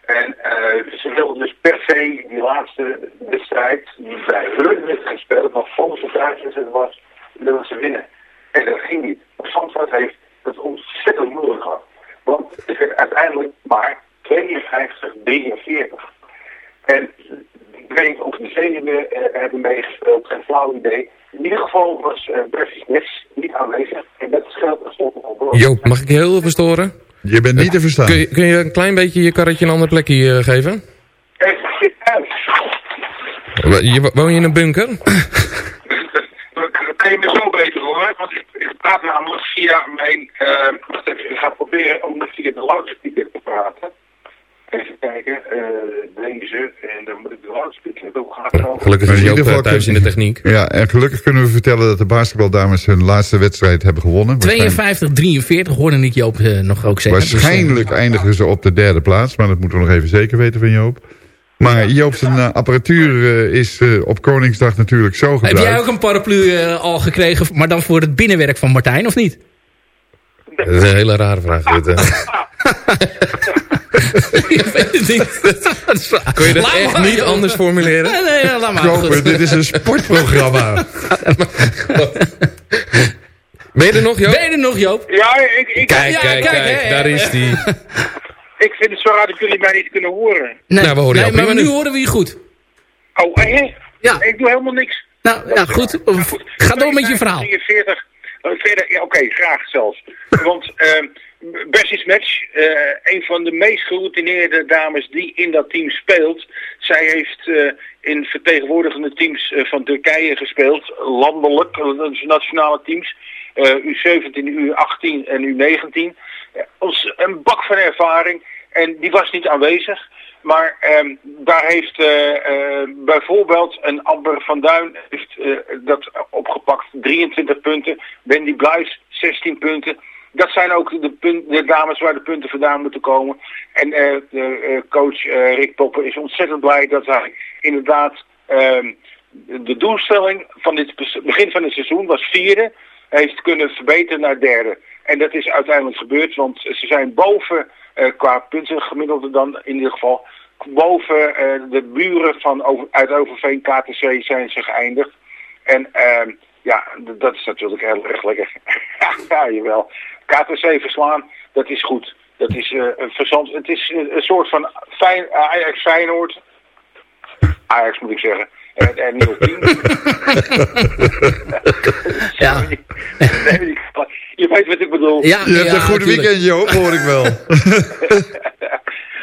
En eh, ze wilden dus per se die laatste wedstrijd, die bij hun werd gespeeld, wat volgens de thuiswedstrijd was, wilden ze winnen. En dat ging niet. Maar Zandvoort heeft het ontzettend moeilijk gehad. Want het werd uiteindelijk maar 52-43. En ik weet niet of de zenuwen eh, hebben meegespeeld, geen flauw idee. In ieder geval was uh, Bertie niet aanwezig. En dat scheelt er stond al door. Joop, mag ik je heel even storen? Je bent niet te verstaan. Kun je, kun je een klein beetje je karretje een ander plekje eh, geven? Zit. Je, woon je in een bunker? Dat kan je me zo beter horen, want ik, ik praat namelijk via mijn... eh wacht even, ik ga proberen om via de loudspeaker te praten. Even kijken, eh, deze, en dan moet ik de loudspeaker ook gaan. Gelukkig Maar is in Joop ieder eh, geval thuis in de techniek. Ja, en gelukkig kunnen we vertellen dat de basketbaldames hun laatste wedstrijd hebben gewonnen. 52-43 hoorde ik Joop eh, nog ook zeggen. Dus, eh, Waarschijnlijk eindigen ze op de derde plaats, maar dat moeten we nog even zeker weten van Joop. Maar Joop zijn uh, apparatuur uh, is uh, op Koningsdag natuurlijk zo gebruikt. Heb jij ook een paraplu al gekregen, maar dan voor het binnenwerk van Martijn, of niet? Dat is een hele rare vraag. Dit, ik weet het niet. Kun je dat echt niet anders formuleren? Nee, nee, laat maar. Koper, dit is een sportprogramma. ben je er nog, Joop? Ben je er nog, Joop? Ja, ik... ik kijk, ja, kijk, kijk, kijk, hè, daar is die. ik vind het zo raar dat jullie mij niet kunnen horen. Nee, Nou, we horen nee jou maar nu nu. horen we je goed. Oh, hè? Ja. Ik doe helemaal niks. Nou, ja, goed. Ga door met je verhaal. 43. Uh, verder, ja, oké, graag zelfs. Want uh, Bessie's match, uh, een van de meest geroutineerde dames die in dat team speelt. Zij heeft uh, in vertegenwoordigende teams uh, van Turkije gespeeld, landelijk, dus nationale teams. U17, U18 en U19. Als een bak van ervaring. En die was niet aanwezig. Maar um, daar heeft bijvoorbeeld een Amber van Duin heeft, dat opgepakt, 23 punten. Wendy Bluis, 16 punten. Dat zijn ook de, punt, de dames waar de punten vandaan moeten komen. En de, coach Rick Poppen is ontzettend blij dat hij inderdaad de doelstelling van dit begin van het seizoen was vierde. Heeft kunnen verbeteren naar derde. En dat is uiteindelijk gebeurd, want ze zijn boven qua punten gemiddelde dan in ieder geval. Boven de buren van over, uit Overveen KTC zijn ze geëindigd. En uh, ja, dat is natuurlijk heel erg lekker. ja, jawel. KTC verslaan, dat is goed. Dat is uh, een verzand. Het is een, een soort van fijn, Ajax Feyenoord. Ajax moet ik zeggen. En, en nieuw team. ja. nee, je weet wat ik bedoel. Ja, je hebt ja, een goed weekend, Joop, hoor ik wel.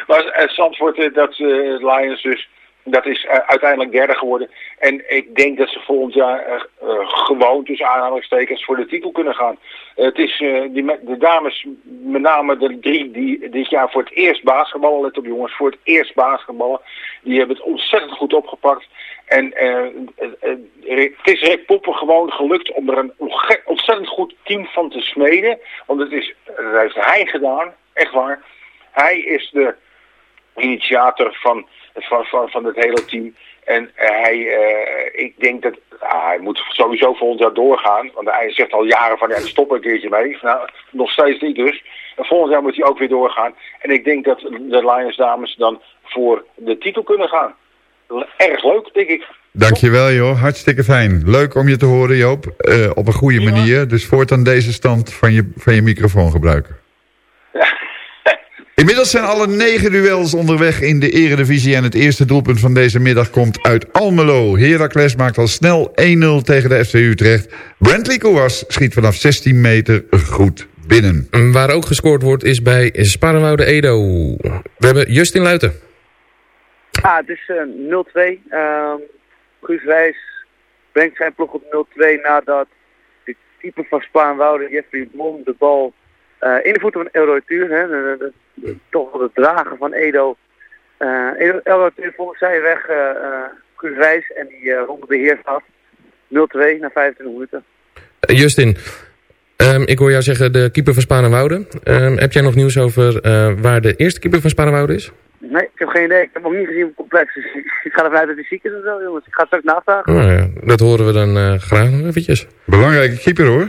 maar uh, Zandvoort, uh, dat uh, Lions dus, dat is uiteindelijk derde geworden. En ik denk dat ze volgend jaar gewoon tussen aanhalingstekens voor de titel kunnen gaan. het is die, de dames, met name de drie die dit jaar voor het eerst basketballen, let op jongens, voor het eerst basketballen. Die hebben het ontzettend goed opgepakt. En het is Rick Poppen gewoon gelukt om er een ontzettend goed team van te smeden. Want het is, dat heeft hij gedaan, echt waar. Hij is de initiator van, van, van, van het hele team. En hij, ik denk dat ah, hij moet sowieso volgend jaar doorgaan. Want hij zegt al jaren van, ja, stop een keertje mee. Nou, nog steeds niet dus. En volgend jaar moet hij ook weer doorgaan. En ik denk dat de Lions dames dan voor de titel kunnen gaan erg leuk, denk ik. Dankjewel joh, hartstikke fijn. Leuk om je te horen Joop, uh, op een goede ja. manier. Dus voortaan deze stand van je, van je microfoon gebruiken. Inmiddels zijn alle negen duels onderweg in de eredivisie... en het eerste doelpunt van deze middag komt uit Almelo. Heracles maakt al snel 1-0 tegen de FC Utrecht. Brentley Kouwas schiet vanaf 16 meter goed binnen. Waar ook gescoord wordt is bij Sparenwoude Edo. We hebben Justin Luiten. Ah, het is uh, 0-2. Uh, Guus Wijs brengt zijn ploeg op 0-2 nadat de keeper van Spaanwouden, Jeffrey Blom, de bal in de voeten van Elrotuur, hè, de, de, de, toch wel het dragen van Edo. Uh, Elrotuur volgens zij weg Wijs en die ronde beheerst af. 0-2 na 25 minuten. Justin, um, ik hoor jou zeggen de keeper van Spaanwouden. Um, heb jij nog nieuws over waar de eerste keeper van Spaanwouden is? Nee, ik heb geen idee. Ik heb hem nog niet gezien op complex. Dus ik ga ervan uit dat hij ziek is en zo, jongens. Ik ga het straks navragen. Oh, ja. Dat horen we dan uh, graag nog eventjes. Belangrijke keeper, hoor.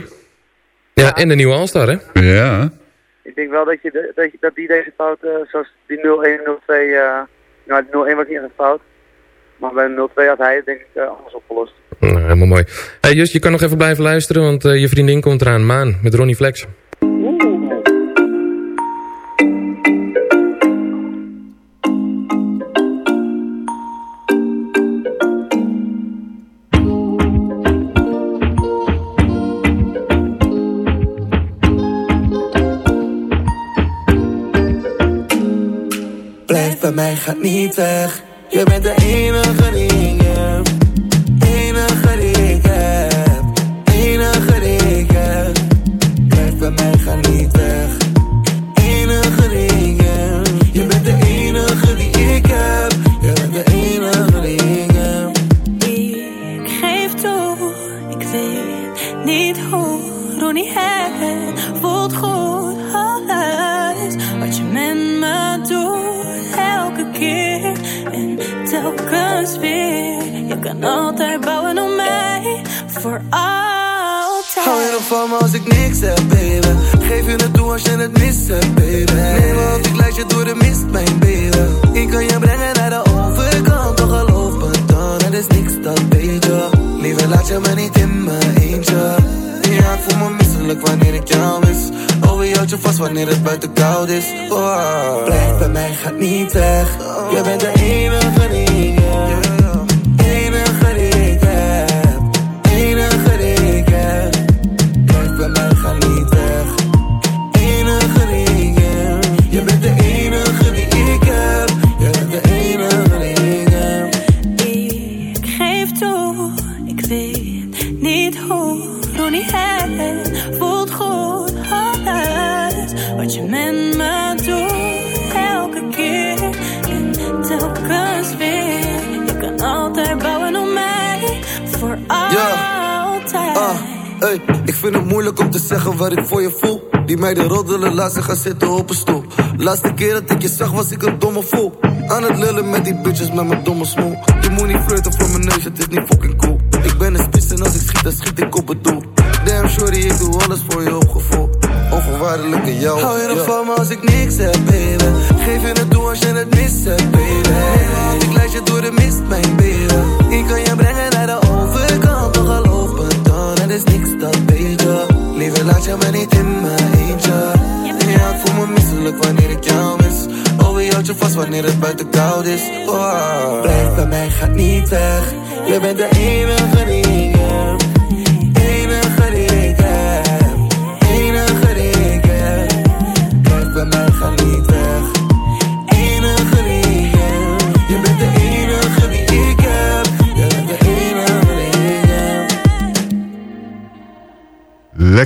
Ja, en de nieuwe All-Star, hè? Ja. Ik denk wel dat, je de, dat, je, dat die deze fout, uh, zoals die 0-1 en 0-2... Uh, nou, die 0-1 was niet echt een fout. Maar bij de 0-2 had hij het denk ik uh, anders opgelost. Nou, helemaal mooi. Hey, Just, je kan nog even blijven luisteren, want je vriendin komt eraan. Maan, met Ronnie Flex. Bij mij gaat niet weg. Je bent de enige die ik heb. Enige die ik heb. Enige die bij mij, ga niet weg. Enige die ik heb. Je bent de enige die ik heb. Je bent de enige die ik geef toe, ik weet niet hoe. Ronnie, het altijd bouwen op mij, voor altijd. Hou je nog van me als ik niks heb, baby? Geef je het toe als je het mis hebt, baby. Me of ik leid je door de mist, mijn baby. Ik kan je brengen naar de overkant, toch geloof me dan. Het is niks, weet je. Liever laat je me niet in mijn eentje. Ja, ik voel me misselijk wanneer ik jou mis. Oh, je houdt je vast wanneer het buiten koud is. Oh. Blijf bij mij, gaat niet weg. Je bent de enige die ik vind het moeilijk om te zeggen wat ik voor je voel. Die meiden roddelen, laat ze gaan zitten op een stoel. Laatste keer dat ik je zag was ik een domme fool. Aan het lullen met die bitches met mijn domme smoel. Je moet niet flirten voor mijn neus, het is niet fucking cool. Ik ben een spits en als ik schiet, dan schiet ik op het doel. Damn shorty, ik doe alles voor je opgevoel. Onvoorwaardelijke jou. Hou je nog van me als ik niks heb, baby? Geef je het toe als je het mis hebt, baby. Want ik leid je door de mist, mijn baby. Ik kan je brengen naar de overkant, toch geloof me dan. Het is niks, dat weet je. Liever laat je me niet in mijn eentje. Ja, ik voel me misselijk wanneer ik jou mis. Oh, wie houdt je vast wanneer het buiten koud is. Oh. Blijf bij mij, gaat niet weg. Je bent de enige die ik heb.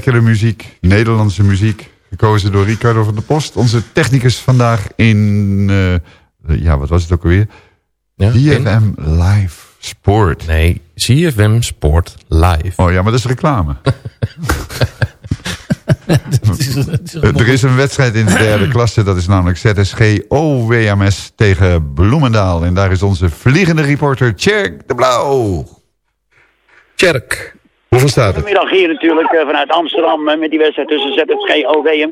Lekkere muziek, Nederlandse muziek. Gekozen door Ricardo van der Post. Onze technicus vandaag in... eh, ja, wat was het ook alweer? Ja, DFM Live Sport. Nee, CFM Sport Live. Oh ja, maar dat is reclame. er is een wedstrijd in de derde klasse. Dat is namelijk ZSG OWMS tegen Bloemendaal. En daar is onze vliegende reporter Tjerk de Blauw. Tjerk. Hoeveel staat? Vanmiddag hier natuurlijk eh, vanuit Amsterdam eh, met die wedstrijd tussen ZSG OWM.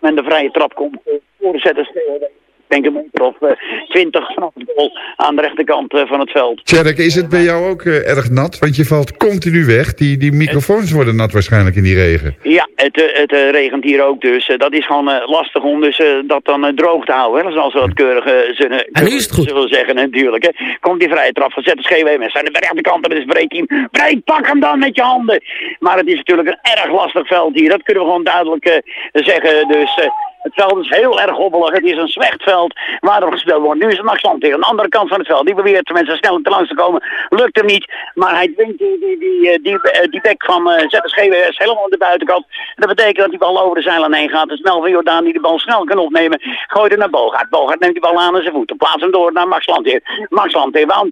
En de vrije trap komt voor de ZSG OWM. Ik denk een meter of eh, 20 vanaf goal aan de rechterkant eh, van het veld. Tjerk, is het bij jou ook eh, erg nat? Want je valt continu weg. Die, die microfoons worden nat waarschijnlijk in die regen. Ja, het, het regent hier ook dus. dat is gewoon eh, lastig om dus, dat dan droog te houden. Hè? Zoals we dat keurig zullen, En nu is het goed. zullen zeggen natuurlijk. Hè? Komt die vrije trap van WMS aan de rechterkant. Dat is breed team. Breed, pak hem dan met je handen. Maar het is natuurlijk een erg lastig veld hier. Dat kunnen we gewoon duidelijk eh, zeggen. Dus... eh, het veld is heel erg hobbelig. Het is een slecht veld waarop gespeeld wordt. Nu is het Max tegen de andere kant van het veld. Die probeert de mensen snel te langs te komen. Lukt hem niet. Maar hij dwingt die, die, die, eh, die, eh, die bek van uh, ZSGWS helemaal aan de buitenkant. En dat betekent dat die bal over de zijlijn heen gaat. Het is Melvin Jordaan die de bal snel kan opnemen. Gooit hem naar Bogaert. Bogaert neemt die bal aan aan zijn voeten. Plaatst hem door naar Max Landheer. Max Landheer wou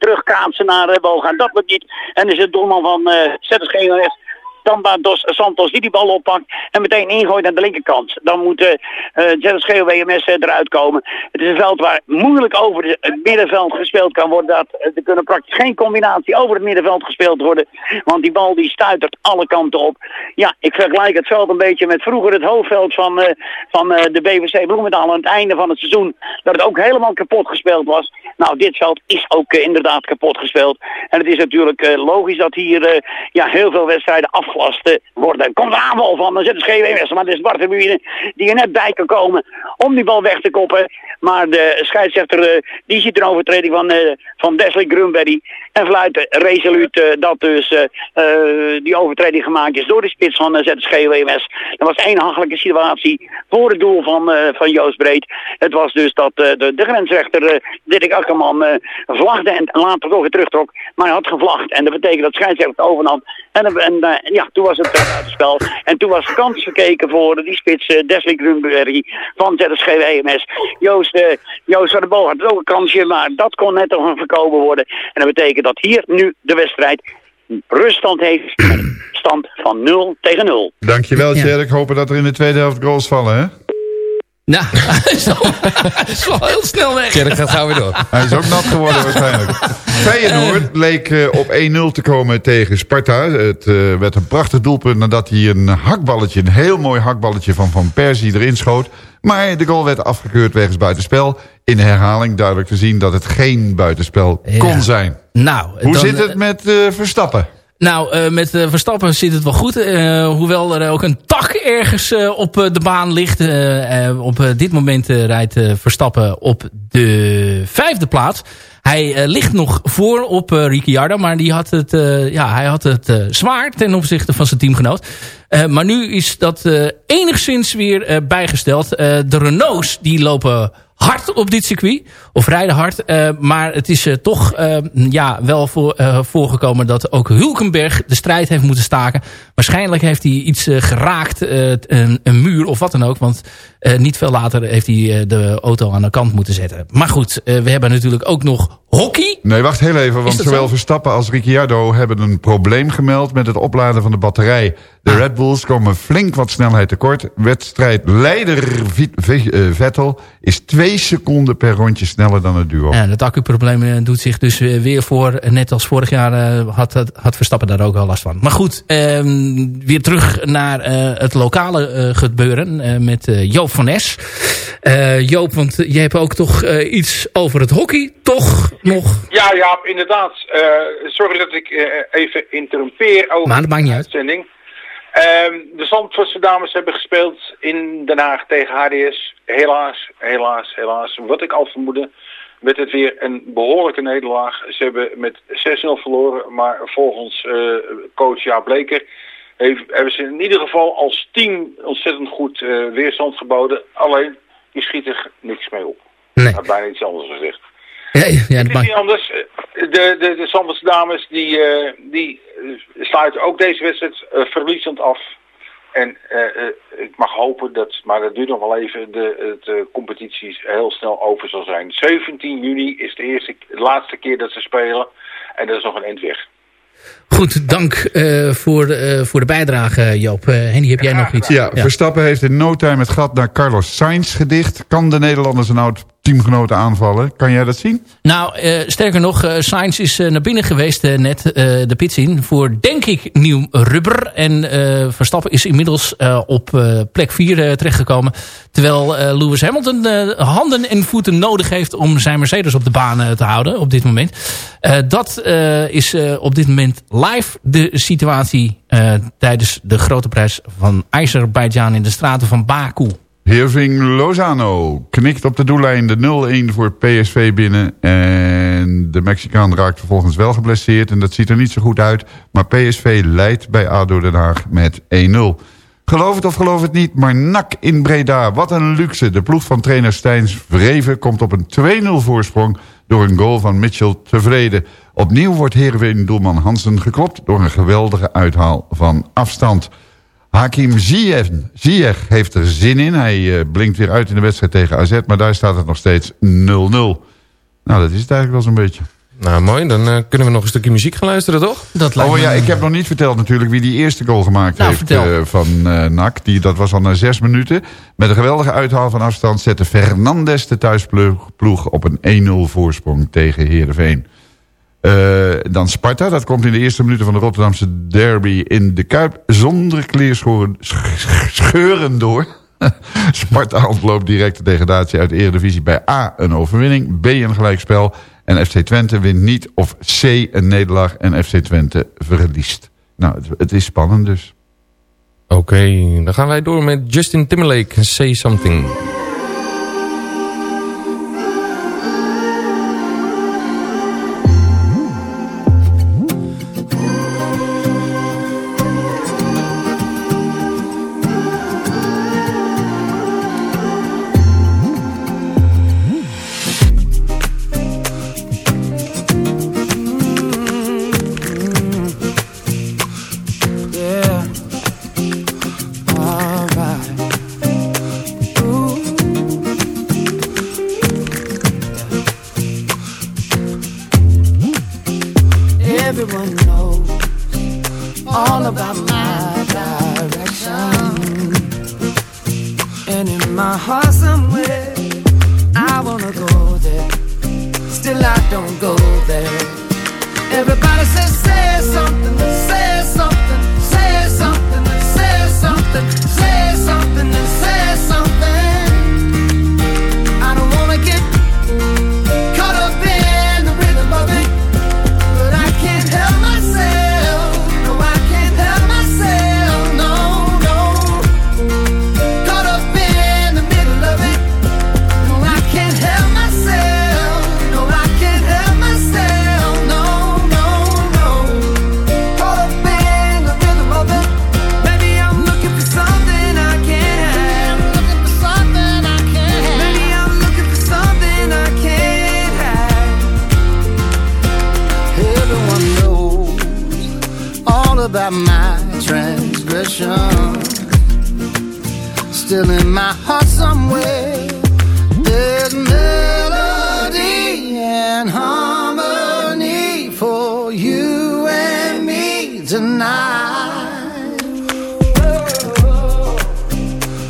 naar Bogaert. Dat lukt niet. En is het doelman van uh, ZSGWS Tamba dos Santos die die bal oppakt en meteen ingooit aan de linkerkant. Dan moet uh, ZSG WMS uh, eruit komen. Het is een veld waar moeilijk over het middenveld gespeeld kan worden. Dat, uh, er kunnen praktisch geen combinatie over het middenveld gespeeld worden. Want die bal die stuitert alle kanten op. Ja, ik vergelijk het veld een beetje met vroeger het hoofdveld van, uh, van uh, de BVC Bloemendaal aan het einde van het seizoen. Dat het ook helemaal kapot gespeeld was. Nou, dit veld is ook inderdaad kapot gespeeld. En het is natuurlijk logisch dat hier ja, heel veel wedstrijden afgelast worden. Komt een aanval van, dan zit het GWS, maar het is Bart de die er net bij kan komen om die bal weg te koppen. Maar de scheidsrechter, uh, die ziet een overtreding van, uh, van Desley Grunberry. En fluit resoluut uh, dat dus die overtreding gemaakt is door de spits van uh, ZSG WMS. Er was één hachelijke situatie voor het doel van, van Joost Breed. Het was dus dat de, de grensrechter Dirk Akkerman vlagde en later toch weer terugtrok. Maar hij had gevlagd en dat betekent dat scheidsrechter overnam. En, en ja, toen was het buitenspel. En toen was de kans verkeken voor die spits Desley Grunberry van ZSG WMS. Joost, uh, Joost van de Boog had ook een kansje, maar dat kon net nog voorkomen worden. En dat betekent dat hier nu de wedstrijd ruststand heeft. stand van 0 tegen 0. Dankjewel, Tjerk. Ja. Hopen dat er in de tweede helft goals vallen, hè? Nou, hij is wel- hij is wel heel snel weg. Kerk gaat gauw weer door. Hij is ook nat geworden waarschijnlijk. Feyenoord leek eh, op 1-0 te komen tegen Sparta. Het eh, werd een prachtig doelpunt nadat hij een hakballetje, een heel mooi hakballetje van Van Persie erin schoot. Maar de goal werd afgekeurd wegens buitenspel. In herhaling duidelijk te zien dat het geen buitenspel kon zijn. Nou, Hoe dan, zit het met eh, Verstappen? Nou, eh, met eh, Verstappen zit het wel goed. eh, hoewel er ook een tak ergens op de baan ligt. Op dit moment rijdt Verstappen op de vijfde plaats. Hij ligt nog voor op Ricciardo. Maar die had het, ja, hij had het zwaar ten opzichte van zijn teamgenoot. Maar nu is dat enigszins weer bijgesteld. De Renaults die lopen hard op dit circuit. Of rijden hard. eh, maar het is eh, toch eh, ja, wel voor, voorgekomen dat ook Hulkenberg de strijd heeft moeten staken. Waarschijnlijk heeft hij iets geraakt. een, een muur of wat dan ook. Want eh, niet veel later heeft hij eh, de auto aan de kant moeten zetten. Maar goed, eh, we hebben natuurlijk ook nog hockey. Nee, wacht heel even, want zowel zo? Verstappen als Ricciardo hebben een probleem gemeld met het opladen van de batterij. De Red Bulls komen flink wat snelheid tekort. Wedstrijdleider Vettel is twee seconden per rondje sneller dan het duo. Ja, dat accuprobleem doet zich dus weer voor. Net als vorig jaar had, had, Verstappen daar ook al last van. Maar goed, ehm, weer terug naar het lokale gebeuren met eh, Joop van Es. Eh, Joop, want jij hebt ook toch eh, iets over het hockey, toch nog? Ja, ja, inderdaad. Eh, sorry dat ik even interrumpeer over Maar dat maakt niet de uit. uitzending. Ehm, de Zandvoortse dames hebben gespeeld in Den Haag tegen HDS. Helaas, helaas, helaas. Wat ik al vermoedde, werd het weer een behoorlijke nederlaag. Ze hebben met 6-0 verloren, maar volgens coach Jaap Bleker heeft, hebben ze in ieder geval als team ontzettend goed eh, weerstand geboden. Alleen, die schiet er niks mee op. Nee. Had bijna iets anders gezegd. Ja, ja, dat Het is maakt- niet anders. De, de, de dames die, eh, die eh, sluiten ook deze wedstrijd verliezend af. En ik mag hopen dat, maar dat duurt nog wel even, de, de competitie heel snel over zal zijn. 17 juni is de, eerste, de laatste keer dat ze spelen. En dat is nog een eind weg. Goed, dank eh, voor, eh, voor de bijdrage Joop. Eh, Henny, heb jij nog iets? Ja, Verstappen heeft in no time het gat naar Carlos Sainz gedicht. Kan de Nederlanders een oud teamgenoten aanvallen? Kan jij dat zien? Nou, eh, sterker nog, eh Sainz is eh, naar binnen geweest net de pits in voor denk ik nieuw rubber. En Verstappen is inmiddels op plek 4 eh, terechtgekomen. Terwijl Lewis Hamilton handen en voeten nodig heeft om zijn Mercedes op de baan te houden op dit moment. Dat is op dit moment live de situatie tijdens de grote prijs van Azerbeidzjan in de straten van Baku. Hirving Lozano knikt op de doellijn de 0-1 voor PSV binnen. En de Mexicaan raakt vervolgens wel geblesseerd. En dat ziet er niet zo goed uit. Maar PSV leidt bij ADO Den Haag met 1-0. Geloof het of geloof het niet, maar NAC in Breda. Wat een luxe. De ploeg van trainer Stijns Vreven komt op een 2-0 voorsprong... door een goal van Mitchell tevreden. Opnieuw wordt Heerenveen-doelman Hansen geklopt... door een geweldige uithaal van afstand. Hakim Ziyech, Ziyech heeft er zin in. Hij eh, blinkt weer uit in de wedstrijd tegen AZ... maar daar staat het nog steeds 0-0. Nou, dat is het eigenlijk wel zo'n beetje. Nou, mooi. Dan eh, kunnen we nog een stukje muziek gaan luisteren, toch? Dat Oh ja, ik heb nog niet verteld natuurlijk wie die eerste goal gemaakt Nou, heeft eh, van eh NAC. Die, dat was al na zes minuten. Met een geweldige uithaal van afstand zette Fernandes de thuisploeg ploeg op een 1-0 voorsprong tegen Heerenveen. Eh, dan Sparta, dat komt in de eerste minuten van de Rotterdamse derby in de Kuip zonder kleerscheuren sch- scheuren door. Sparta ontloopt direct de degradatie uit de Eredivisie bij A een overwinning, B een gelijkspel en FC Twente wint niet of C een nederlaag en FC Twente verliest. Nou, het, het is spannend dus. Oké, dan gaan wij door met Justin Timberlake, Say Something. You and me tonight. Oh,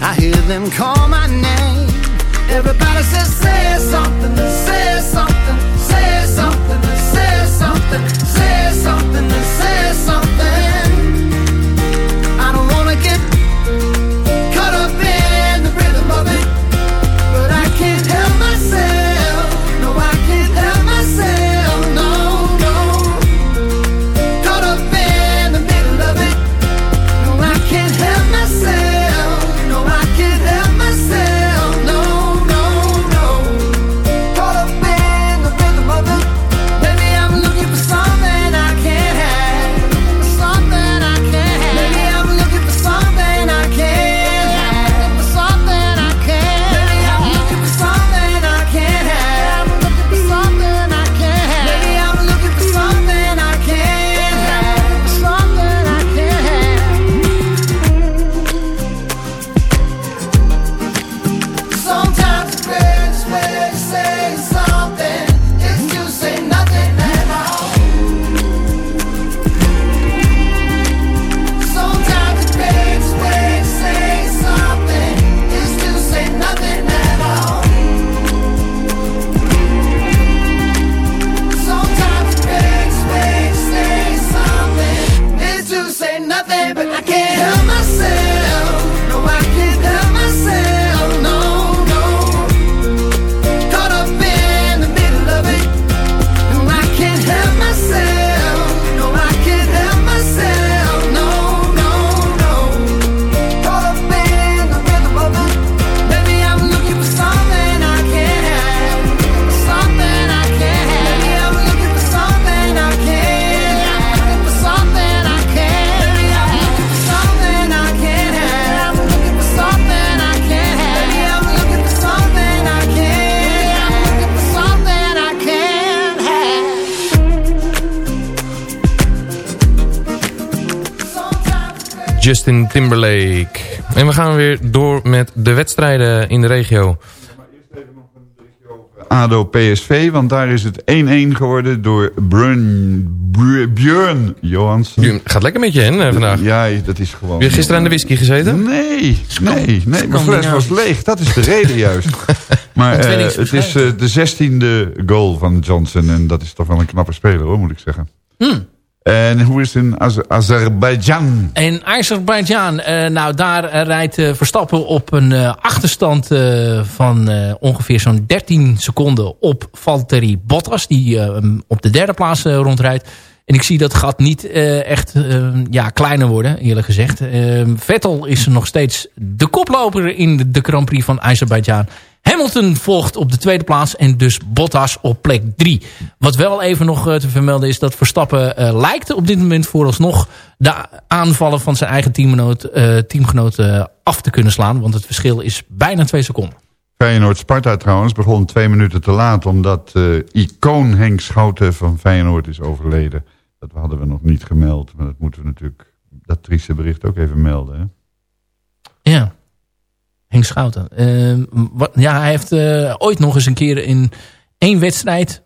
I hear them call my name. Everybody says, say something, say something, say something, say something, Justin Timberlake. En we gaan weer door met de wedstrijden in de regio. ADO PSV, want daar is het 1-1 geworden door Brun, Br- Björn Johansson. Gaat lekker met je, hè, eh, vandaag? Ja, dat is gewoon... Heb je gisteren aan de whisky gezeten? Nee, nee, nee. Mijn fles was leeg. Dat is de reden juist. Maar Het eh, het is eh, de zestiende goal van Johnson. En dat is toch wel een knappe speler, hoor, moet ik zeggen. Hmm. En hoe is het in Az Azerbeidzjan? En Azerbeidzjan, eh, nou daar eh, rijdt eh, Verstappen op een achterstand van ongeveer zo'n 13 seconden op Valtteri Bottas. Die op de derde plaats rondrijdt. En ik zie dat gat niet echt eh, ja, kleiner worden, eerlijk gezegd. Eh, Vettel is nog steeds de koploper in de, de Grand Prix van Azerbeidzjan. Hamilton volgt op de tweede plaats en dus Bottas op plek 3. Wat wel even nog eh, te vermelden is dat Verstappen eh, lijkt op dit moment vooralsnog de aanvallen van zijn eigen teamgenoot, eh, teamgenoot af te kunnen slaan. Want het verschil is bijna twee seconden. Feyenoord-Sparta trouwens begon twee minuten te laat... omdat icoon Henk Schouten van Feyenoord is overleden. Dat hadden we nog niet gemeld. Maar dat moeten we natuurlijk, dat trieste bericht ook even melden. Hè? Ja, Henk Schouten. Eh, wat, ja, hij heeft eh, ooit nog eens een keer in één wedstrijd...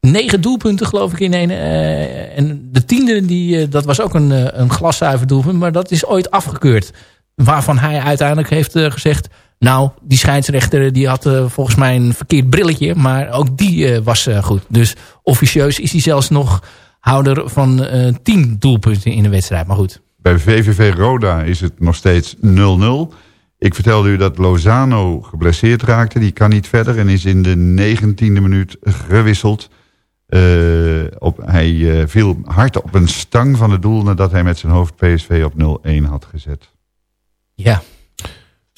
negen doelpunten geloof ik in één. eh, en de tiende, die, eh, dat was ook een, een glaszuiver doelpunt. Maar dat is ooit afgekeurd. Waarvan hij uiteindelijk heeft gezegd... Nou, die scheidsrechter die had volgens mij een verkeerd brilletje. Maar ook die was goed. Dus officieus is hij zelfs nog houder van tien doelpunten in de wedstrijd. Maar goed. Bij VVV Roda is het nog steeds 0-0. Ik vertelde u dat Lozano geblesseerd raakte. Die kan niet verder en is in de 19e minuut gewisseld. op, hij viel hard op een stang van het doel... nadat hij met zijn hoofd PSV op 0-1 had gezet. Ja,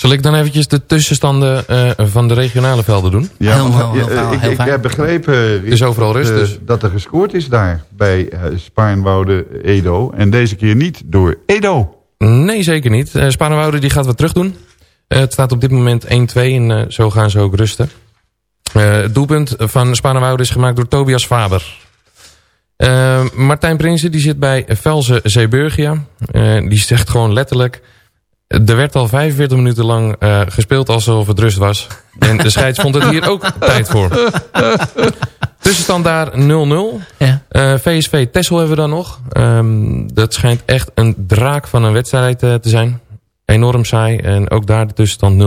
zal ik dan eventjes de tussenstanden uh, van de regionale velden doen? Ja, heel, heel, heel, heel ik, ik, heb begrepen is overal rust, dus. dat er gescoord is daar bij uh, Spaarnwoude Edo. En deze keer niet door Edo. Nee, zeker niet. Uh, Spaarnwoude die gaat wat terug doen. Het staat op dit moment 1-2 en zo gaan ze ook rusten. het doelpunt van Spaarnwoude is gemaakt door Tobias Faber. Martijn Prinsen die zit bij Velze Zeeburgia. die zegt gewoon letterlijk... Er werd al 45 minuten lang uh, gespeeld alsof het rust was. En de scheids vond het hier ook tijd voor. Tussenstand daar 0-0. Ja. Uh, VSV Tessel hebben we dan nog. Um, dat schijnt echt een draak van een wedstrijd uh, te zijn. Enorm saai. En ook daar de tussenstand 0-0.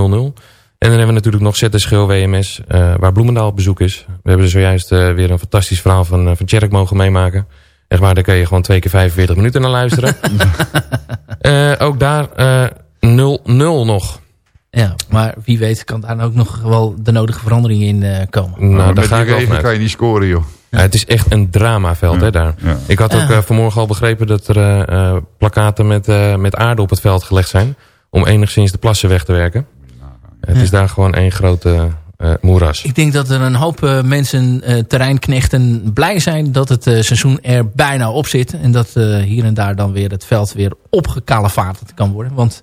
En dan hebben we natuurlijk nog ZSG WMS, uh, waar Bloemendaal op bezoek is. We hebben er zojuist weer een fantastisch verhaal van, van Tjerk mogen meemaken. Echt waar, daar kun je gewoon twee keer 45 minuten naar luisteren. ook daar 0-0 nog. Ja, maar wie weet kan daar ook nog wel de nodige verandering in uh, komen. Nou, daar ga ik regen kan je niet scoren, joh. Ja, het is echt een dramaveld, hè, daar. Ja. Ik had ook uh, vanmorgen al begrepen dat er uh, plakaten met, met aarde op het veld gelegd zijn. Om enigszins de plassen weg te werken. Het is daar gewoon één grote moeras. Ik denk dat er een hoop mensen, terreinknechten, blij zijn dat het seizoen er bijna op zit. En dat hier en daar dan weer het veld weer opgekalevaterd kan worden. Want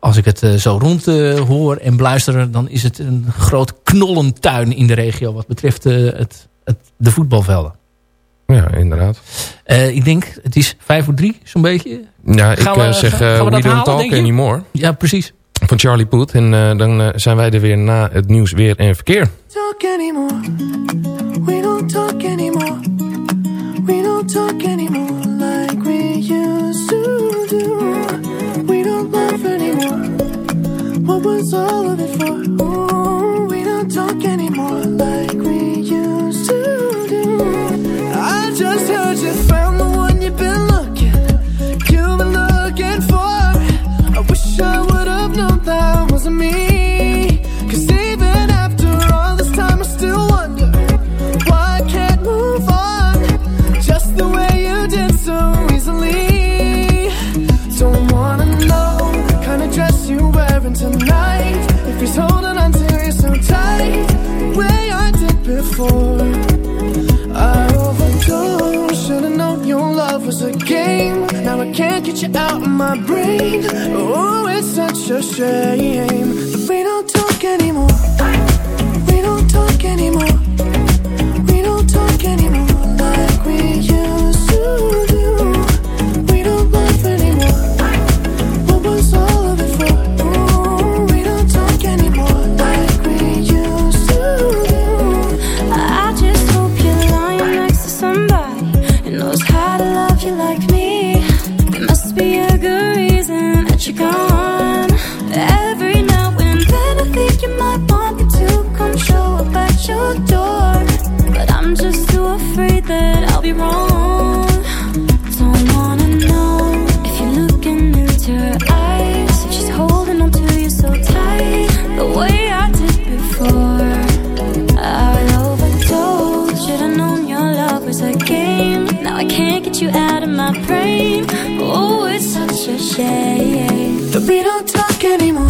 als ik het uh, zo rond uh, hoor en beluister... dan is het een groot knollentuin in de regio... wat betreft uh, het, het, de voetbalvelden. Ja, inderdaad. ik denk, het is vijf voor drie, zo'n beetje. Ja, ik we, zeg, we, we don't halen, talk anymore. Ja, precies. Van Charlie Poet. En dan zijn wij er weer na het nieuws weer en verkeer. Talk anymore. We don't talk anymore. We don't talk anymore like we used to do. What was all of it for? Ooh, we don't talk anymore like we just found the one you've been looking, you've been looking for. I wish I would have known that wasn't me. Game. Now I can't get you out of my brain. Oh, it's such a shame that we don't talk anymore. We don't talk anymore. How to love you like me. There must be a good reason that you're gone. Every now and then I think you might want me to come show up at your door. But I'm just too afraid that I'll be wrong. We don't talk anymore.